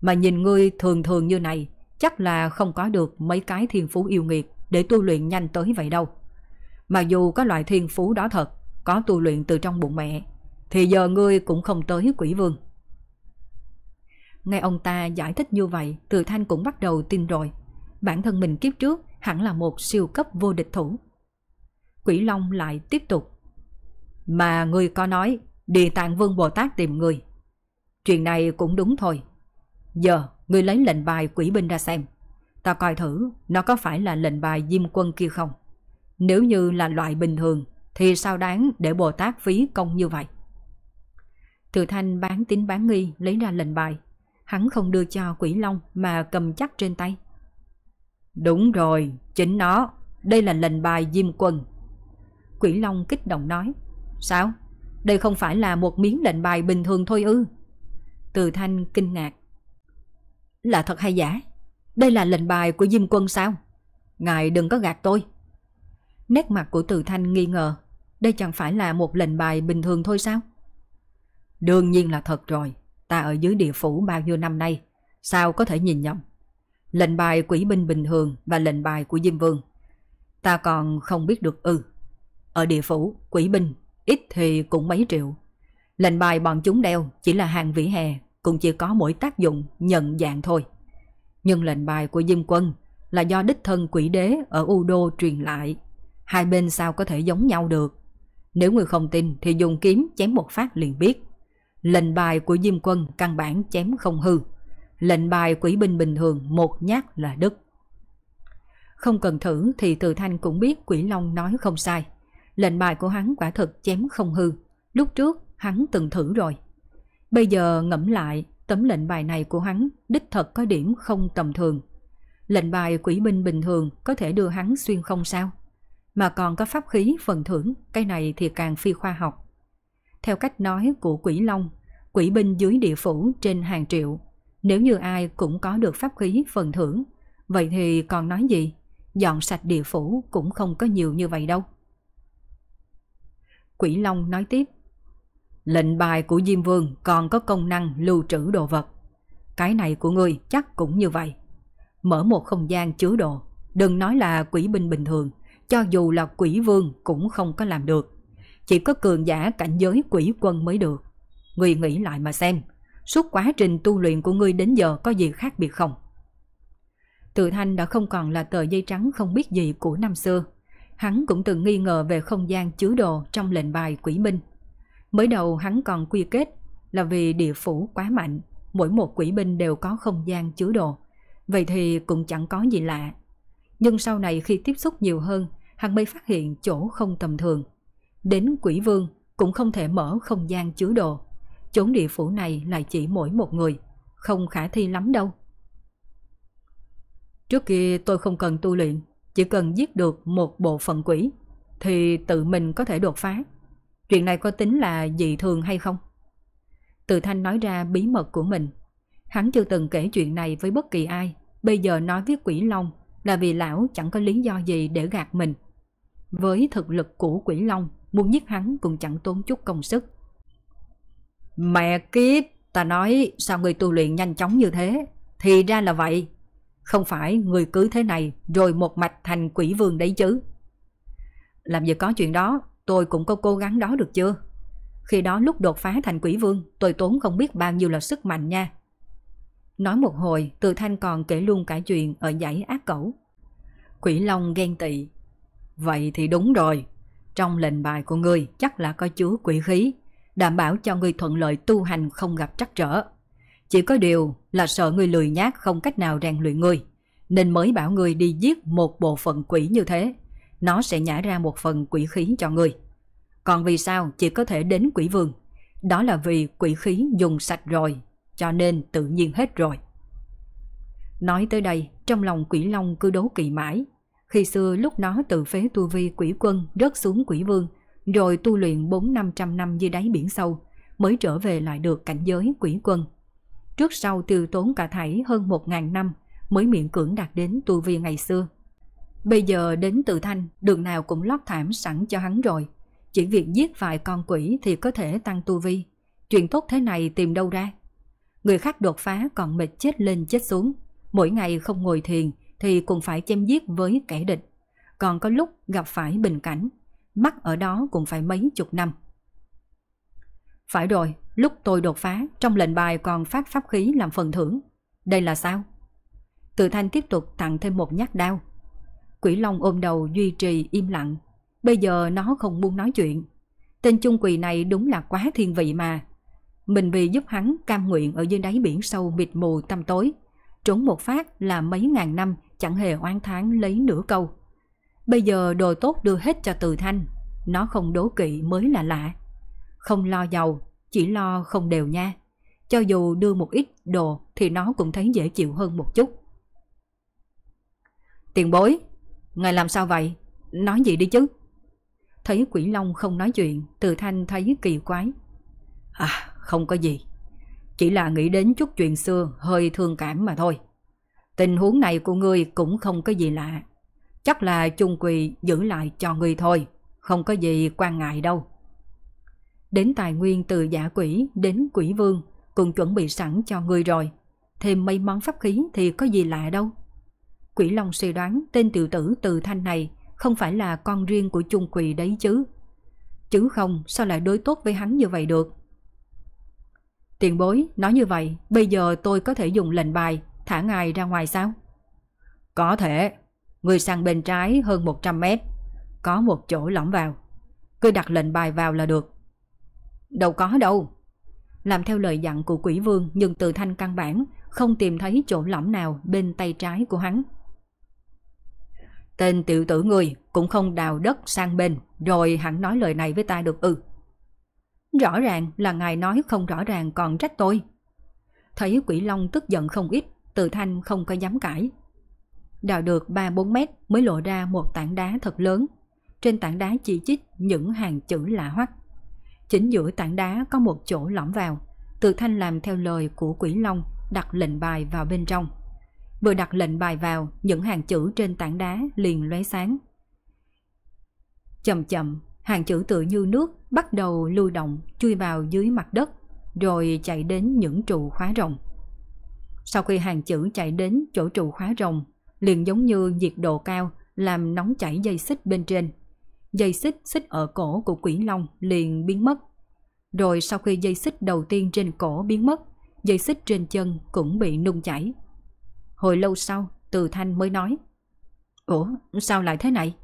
Mà nhìn ngươi thường thường như này chắc là không có được mấy cái thiên phú yêu nghiệt để tu luyện nhanh tới vậy đâu. Mà dù có loại thiên phú đó thật, có tu luyện từ trong bụng mẹ, thì giờ ngươi cũng không tới quỷ vương. Nghe ông ta giải thích như vậy, Từ Thanh cũng bắt đầu tin rồi. Bản thân mình kiếp trước hẳn là một siêu cấp vô địch thủ. Quỷ Long lại tiếp tục. Mà ngươi có nói, Địa Tạng Vương Bồ Tát tìm ngươi. Chuyện này cũng đúng thôi. Giờ, ngươi lấy lệnh bài quỷ binh ra xem. Ta coi thử nó có phải là lệnh bài diêm quân kia không. Nếu như là loại bình thường thì sao đáng để Bồ Tát phí công như vậy. Từ thanh bán tín bán nghi lấy ra lệnh bài. Hắn không đưa cho quỷ long mà cầm chắc trên tay. Đúng rồi, chính nó. Đây là lệnh bài diêm quân. Quỷ long kích động nói. Sao? Đây không phải là một miếng lệnh bài bình thường thôi ư? Từ thanh kinh ngạc. Là thật hay giả? Đây là lệnh bài của Diêm Quân sao? Ngài đừng có gạt tôi. Nét mặt của Từ Thanh nghi ngờ. Đây chẳng phải là một lệnh bài bình thường thôi sao? Đương nhiên là thật rồi. Ta ở dưới địa phủ bao nhiêu năm nay. Sao có thể nhìn nhầm? Lệnh bài quỷ binh bình thường và lệnh bài của Diêm Vương. Ta còn không biết được ư. Ở địa phủ, quỷ binh, ít thì cũng mấy triệu. Lệnh bài bọn chúng đeo chỉ là hàng vỉa hè, cũng chỉ có mỗi tác dụng nhận dạng thôi. Nhưng lệnh bài của Diêm Quân là do đích thân quỷ đế ở U Đô truyền lại. Hai bên sao có thể giống nhau được? Nếu người không tin thì dùng kiếm chém một phát liền biết. Lệnh bài của Diêm Quân căn bản chém không hư. Lệnh bài quỷ binh bình thường một nhát là đứt. Không cần thử thì Từ Thanh cũng biết quỷ long nói không sai. Lệnh bài của hắn quả thật chém không hư. Lúc trước hắn từng thử rồi. Bây giờ ngẫm lại, tấm lệnh bài này của hắn đích thật có điểm không tầm thường. Lệnh bài quỷ binh bình thường có thể đưa hắn xuyên không sao. Mà còn có pháp khí phần thưởng, cái này thì càng phi khoa học. Theo cách nói của quỷ long, quỷ binh dưới địa phủ trên hàng triệu. Nếu như ai cũng có được pháp khí phần thưởng, vậy thì còn nói gì? Dọn sạch địa phủ cũng không có nhiều như vậy đâu. Quỷ Long nói tiếp. Lệnh bài của Diêm Vương còn có công năng lưu trữ đồ vật. Cái này của ngươi chắc cũng như vậy. Mở một không gian chứa đồ, đừng nói là quỷ binh bình thường, cho dù là quỷ vương cũng không có làm được. Chỉ có cường giả cảnh giới quỷ quân mới được. Ngươi nghĩ lại mà xem, suốt quá trình tu luyện của ngươi đến giờ có gì khác biệt không? Tự Thanh đã không còn là tờ dây trắng không biết gì của năm xưa. Hắn cũng từng nghi ngờ về không gian chứa đồ trong lệnh bài quỷ binh. Mới đầu hắn còn quy kết là vì địa phủ quá mạnh, mỗi một quỷ binh đều có không gian chứa đồ. Vậy thì cũng chẳng có gì lạ. Nhưng sau này khi tiếp xúc nhiều hơn, hắn mới phát hiện chỗ không tầm thường. Đến quỷ vương cũng không thể mở không gian chứa đồ. Chốn địa phủ này lại chỉ mỗi một người, không khả thi lắm đâu. Trước kia tôi không cần tu luyện, chỉ cần giết được một bộ phận quỷ, thì tự mình có thể đột phá. Chuyện này có tính là dị thường hay không? Từ Thanh nói ra bí mật của mình. Hắn chưa từng kể chuyện này với bất kỳ ai. Bây giờ nói với quỷ long là vì lão chẳng có lý do gì để gạt mình. Với thực lực của quỷ long, muốn giết hắn cũng chẳng tốn chút công sức. Mẹ kiếp, ta nói sao người tu luyện nhanh chóng như thế? Thì ra là vậy. Không phải người cứ thế này rồi một mạch thành quỷ vương đấy chứ. Làm gì có chuyện đó, tôi cũng có cố gắng đó được chưa? Khi đó lúc đột phá thành quỷ vương, tôi tốn không biết bao nhiêu là sức mạnh nha. Nói một hồi, Từ Thanh còn kể luôn cả chuyện ở dãy ác cẩu. Quỷ Long ghen tị. Vậy thì đúng rồi. Trong lệnh bài của ngươi chắc là có chứa quỷ khí, đảm bảo cho ngươi thuận lợi tu hành không gặp trắc trở. Chỉ có điều là sợ ngươi lười nhát không cách nào rèn luyện ngươi, nên mới bảo ngươi đi giết một bộ phận quỷ như thế nó sẽ nhả ra một phần quỷ khí cho người. Còn vì sao chỉ có thể đến quỷ vương? Đó là vì quỷ khí dùng sạch rồi, cho nên tự nhiên hết rồi. Nói tới đây, trong lòng quỷ long cứ đấu kỳ mãi. Khi xưa lúc nó tự phế tu vi quỷ quân rớt xuống quỷ vương, rồi tu luyện 4-500 năm dưới đáy biển sâu, mới trở về lại được cảnh giới quỷ quân. Trước sau tiêu tốn cả thảy hơn 1.000 năm mới miệng cưỡng đạt đến tu vi ngày xưa. Bây giờ đến tự thanh, đường nào cũng lót thảm sẵn cho hắn rồi. Chỉ việc giết vài con quỷ thì có thể tăng tu vi. Chuyện tốt thế này tìm đâu ra? Người khác đột phá còn mệt chết lên chết xuống. Mỗi ngày không ngồi thiền thì cũng phải chém giết với kẻ địch. Còn có lúc gặp phải bình cảnh, mắc ở đó cũng phải mấy chục năm. Phải rồi, lúc tôi đột phá, trong lệnh bài còn phát pháp khí làm phần thưởng. Đây là sao? Tự thanh tiếp tục tặng thêm một nhát đao, Quỷ Long ôm đầu duy trì im lặng. Bây giờ nó không muốn nói chuyện. Tên chung quỳ này đúng là quá thiên vị mà. Mình vì giúp hắn cam nguyện ở dưới đáy biển sâu mịt mù tăm tối. Trốn một phát là mấy ngàn năm chẳng hề oan tháng lấy nửa câu. Bây giờ đồ tốt đưa hết cho từ thanh. Nó không đố kỵ mới là lạ. Không lo giàu, chỉ lo không đều nha. Cho dù đưa một ít đồ thì nó cũng thấy dễ chịu hơn một chút. Tiền bối, ngài làm sao vậy? Nói gì đi chứ? Thấy quỷ long không nói chuyện, từ thanh thấy kỳ quái. À, không có gì. Chỉ là nghĩ đến chút chuyện xưa, hơi thương cảm mà thôi. Tình huống này của ngươi cũng không có gì lạ. Chắc là chung quỳ giữ lại cho ngươi thôi, không có gì quan ngại đâu. Đến tài nguyên từ giả quỷ đến quỷ vương cũng chuẩn bị sẵn cho ngươi rồi. Thêm mấy món pháp khí thì có gì lạ đâu. Quỷ Long suy đoán tên tiểu tử từ thanh này không phải là con riêng của chung quỳ đấy chứ. Chứ không sao lại đối tốt với hắn như vậy được. Tiền bối nói như vậy bây giờ tôi có thể dùng lệnh bài thả ngài ra ngoài sao? Có thể. Người sang bên trái hơn 100 mét. Có một chỗ lõm vào. Cứ đặt lệnh bài vào là được. Đâu có đâu. Làm theo lời dặn của quỷ vương nhưng từ thanh căn bản không tìm thấy chỗ lõm nào bên tay trái của hắn. Tên tiểu tử người cũng không đào đất sang bên rồi hắn nói lời này với ta được ư. Rõ ràng là ngài nói không rõ ràng còn trách tôi. Thấy quỷ long tức giận không ít, từ thanh không có dám cãi. Đào được 3-4 mét mới lộ ra một tảng đá thật lớn. Trên tảng đá chỉ chích những hàng chữ lạ hoắc. Chính giữa tảng đá có một chỗ lõm vào. Từ thanh làm theo lời của quỷ long đặt lệnh bài vào bên trong. Vừa đặt lệnh bài vào, những hàng chữ trên tảng đá liền lóe sáng. Chậm chậm, hàng chữ tự như nước bắt đầu lưu động chui vào dưới mặt đất, rồi chạy đến những trụ khóa rồng. Sau khi hàng chữ chạy đến chỗ trụ khóa rồng, liền giống như nhiệt độ cao làm nóng chảy dây xích bên trên. Dây xích xích ở cổ của quỷ long liền biến mất. Rồi sau khi dây xích đầu tiên trên cổ biến mất, dây xích trên chân cũng bị nung chảy. Hồi lâu sau, Từ Thanh mới nói Ủa, sao lại thế này?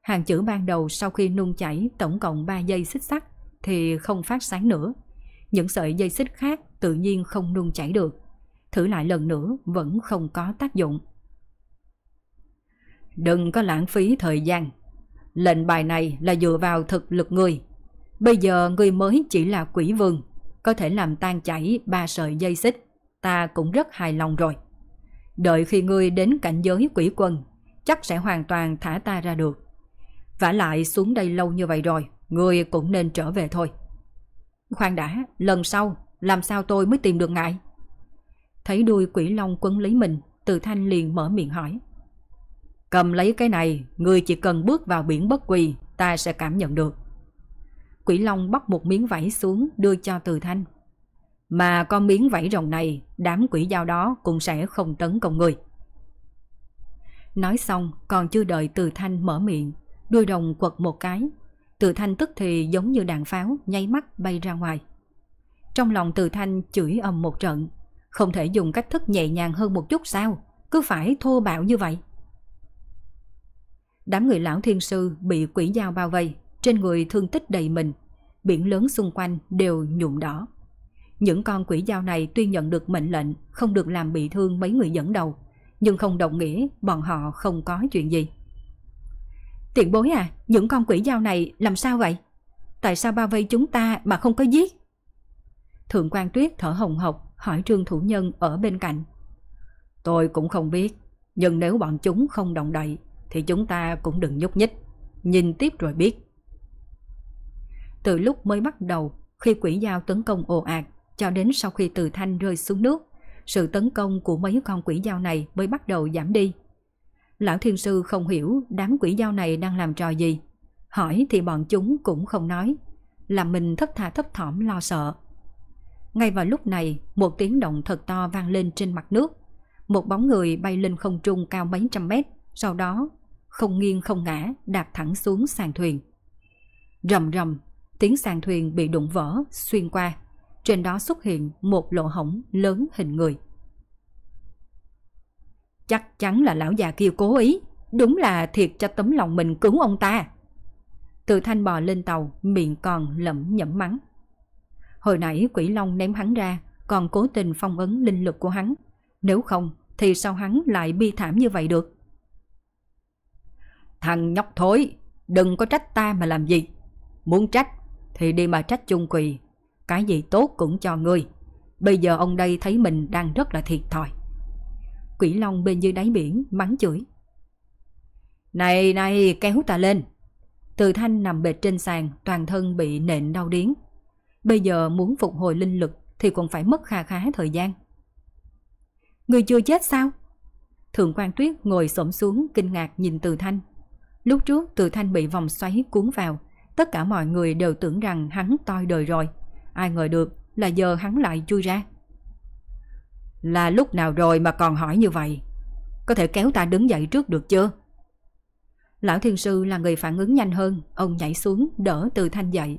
Hàng chữ ban đầu sau khi nung chảy tổng cộng 3 dây xích sắt thì không phát sáng nữa. Những sợi dây xích khác tự nhiên không nung chảy được. Thử lại lần nữa vẫn không có tác dụng. Đừng có lãng phí thời gian. Lệnh bài này là dựa vào thực lực người. Bây giờ người mới chỉ là quỷ vương, có thể làm tan chảy ba sợi dây xích. Ta cũng rất hài lòng rồi. Đợi khi ngươi đến cảnh giới quỷ quân, chắc sẽ hoàn toàn thả ta ra được. vả lại xuống đây lâu như vậy rồi, ngươi cũng nên trở về thôi. Khoan đã, lần sau, làm sao tôi mới tìm được ngại. Thấy đuôi quỷ long quấn lấy mình, từ thanh liền mở miệng hỏi. Cầm lấy cái này, ngươi chỉ cần bước vào biển bất quỳ, ta sẽ cảm nhận được. Quỷ long bóc một miếng vảy xuống đưa cho từ thanh. Mà con miếng vảy rồng này, đám quỷ dao đó cũng sẽ không tấn công người. Nói xong, còn chưa đợi từ thanh mở miệng, đuôi rồng quật một cái. Từ thanh tức thì giống như đạn pháo, nháy mắt bay ra ngoài. Trong lòng từ thanh chửi ầm một trận, không thể dùng cách thức nhẹ nhàng hơn một chút sao, cứ phải thô bạo như vậy. Đám người lão thiên sư bị quỷ dao bao vây, trên người thương tích đầy mình, biển lớn xung quanh đều nhuộm đỏ. Những con quỷ dao này tuy nhận được mệnh lệnh không được làm bị thương mấy người dẫn đầu, nhưng không đồng nghĩa bọn họ không có chuyện gì. Tiện bối à, những con quỷ dao này làm sao vậy? Tại sao bao vây chúng ta mà không có giết? Thượng quan Tuyết thở hồng hộc hỏi trương thủ nhân ở bên cạnh. Tôi cũng không biết, nhưng nếu bọn chúng không động đậy thì chúng ta cũng đừng nhúc nhích, nhìn tiếp rồi biết. Từ lúc mới bắt đầu, khi quỷ dao tấn công ồ ạt, cho đến sau khi từ thanh rơi xuống nước, sự tấn công của mấy con quỷ dao này mới bắt đầu giảm đi. Lão thiên sư không hiểu đám quỷ dao này đang làm trò gì. Hỏi thì bọn chúng cũng không nói, làm mình thất tha thấp thỏm lo sợ. Ngay vào lúc này, một tiếng động thật to vang lên trên mặt nước. Một bóng người bay lên không trung cao mấy trăm mét, sau đó không nghiêng không ngã đạp thẳng xuống sàn thuyền. Rầm rầm, tiếng sàn thuyền bị đụng vỡ, xuyên qua, trên đó xuất hiện một lỗ hổng lớn hình người. Chắc chắn là lão già kia cố ý, đúng là thiệt cho tấm lòng mình cứu ông ta. Từ thanh bò lên tàu, miệng còn lẩm nhẩm mắng. Hồi nãy quỷ long ném hắn ra, còn cố tình phong ấn linh lực của hắn. Nếu không, thì sao hắn lại bi thảm như vậy được? Thằng nhóc thối, đừng có trách ta mà làm gì. Muốn trách thì đi mà trách chung quỳ cái gì tốt cũng cho ngươi. Bây giờ ông đây thấy mình đang rất là thiệt thòi. Quỷ Long bên dưới đáy biển mắng chửi. Này này kéo ta lên. Từ thanh nằm bệt trên sàn toàn thân bị nện đau điếng. Bây giờ muốn phục hồi linh lực thì còn phải mất kha khá thời gian. Người chưa chết sao? Thượng quan tuyết ngồi xổm xuống kinh ngạc nhìn từ thanh. Lúc trước từ thanh bị vòng xoáy cuốn vào, tất cả mọi người đều tưởng rằng hắn toi đời rồi. Ai ngờ được là giờ hắn lại chui ra. Là lúc nào rồi mà còn hỏi như vậy? Có thể kéo ta đứng dậy trước được chưa? Lão thiên sư là người phản ứng nhanh hơn, ông nhảy xuống đỡ từ thanh dậy.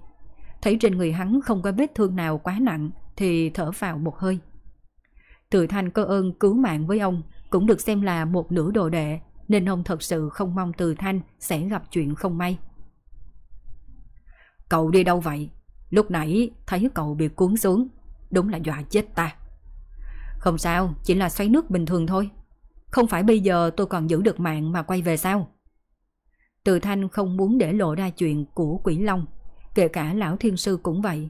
Thấy trên người hắn không có vết thương nào quá nặng thì thở vào một hơi. Từ thanh cơ ơn cứu mạng với ông cũng được xem là một nửa đồ đệ nên ông thật sự không mong từ thanh sẽ gặp chuyện không may. Cậu đi đâu vậy? Lúc nãy thấy cậu bị cuốn xuống, đúng là dọa chết ta. Không sao, chỉ là xoáy nước bình thường thôi. Không phải bây giờ tôi còn giữ được mạng mà quay về sao? Từ thanh không muốn để lộ ra chuyện của quỷ long, kể cả lão thiên sư cũng vậy.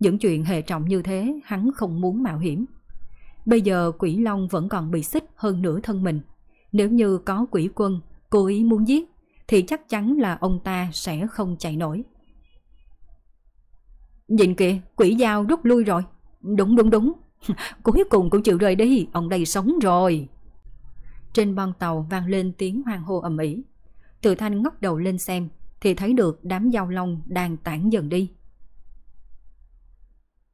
Những chuyện hệ trọng như thế hắn không muốn mạo hiểm. Bây giờ quỷ long vẫn còn bị xích hơn nửa thân mình. Nếu như có quỷ quân cố ý muốn giết thì chắc chắn là ông ta sẽ không chạy nổi. Nhìn kìa, quỷ dao rút lui rồi. Đúng đúng đúng. Cuối cùng cũng chịu rời đi, ông đây sống rồi. Trên bon tàu vang lên tiếng hoang hô ầm ĩ. Từ thanh ngóc đầu lên xem thì thấy được đám giao long đang tản dần đi.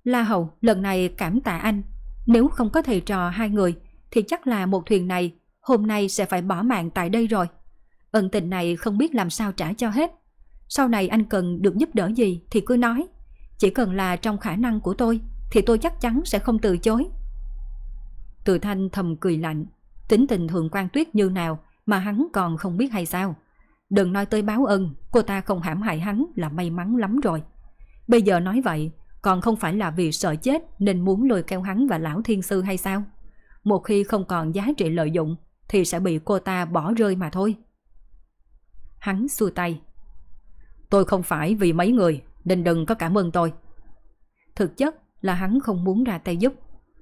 La Hầu, lần này cảm tạ anh. Nếu không có thầy trò hai người thì chắc là một thuyền này hôm nay sẽ phải bỏ mạng tại đây rồi. Ân tình này không biết làm sao trả cho hết. Sau này anh cần được giúp đỡ gì thì cứ nói. Chỉ cần là trong khả năng của tôi thì tôi chắc chắn sẽ không từ chối. Từ thanh thầm cười lạnh, tính tình thường quan tuyết như nào mà hắn còn không biết hay sao. Đừng nói tới báo ân, cô ta không hãm hại hắn là may mắn lắm rồi. Bây giờ nói vậy, còn không phải là vì sợ chết nên muốn lôi kéo hắn và lão thiên sư hay sao? Một khi không còn giá trị lợi dụng thì sẽ bị cô ta bỏ rơi mà thôi. Hắn xua tay. Tôi không phải vì mấy người nên đừng có cảm ơn tôi. Thực chất là hắn không muốn ra tay giúp.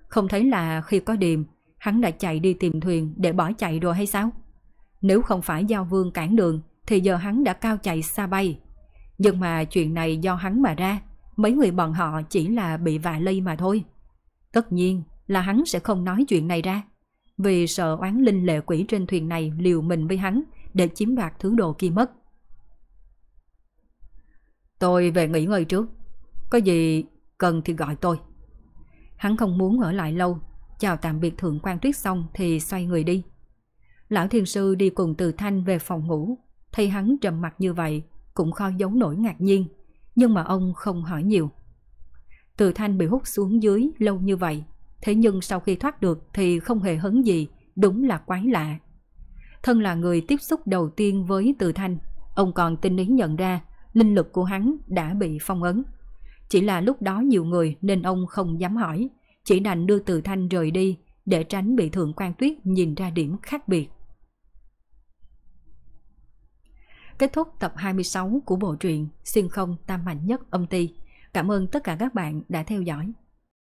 Không thấy là khi có điềm, hắn đã chạy đi tìm thuyền để bỏ chạy rồi hay sao? Nếu không phải giao vương cản đường thì giờ hắn đã cao chạy xa bay. Nhưng mà chuyện này do hắn mà ra, mấy người bọn họ chỉ là bị vạ lây mà thôi. Tất nhiên là hắn sẽ không nói chuyện này ra, vì sợ oán linh lệ quỷ trên thuyền này liều mình với hắn để chiếm đoạt thứ đồ kia mất. Tôi về nghỉ ngơi trước, có gì cần thì gọi tôi. Hắn không muốn ở lại lâu, chào tạm biệt thượng quan tuyết xong thì xoay người đi. Lão thiền sư đi cùng từ thanh về phòng ngủ, thấy hắn trầm mặt như vậy, cũng khó giấu nổi ngạc nhiên, nhưng mà ông không hỏi nhiều. Từ thanh bị hút xuống dưới lâu như vậy, thế nhưng sau khi thoát được thì không hề hấn gì, đúng là quái lạ. Thân là người tiếp xúc đầu tiên với từ thanh, ông còn tinh ý nhận ra linh lực của hắn đã bị phong ấn. Chỉ là lúc đó nhiều người nên ông không dám hỏi, chỉ đành đưa từ thanh rời đi để tránh bị thượng quan tuyết nhìn ra điểm khác biệt. Kết thúc tập 26 của bộ truyện Xuyên không tam mạnh nhất âm ty. Cảm ơn tất cả các bạn đã theo dõi.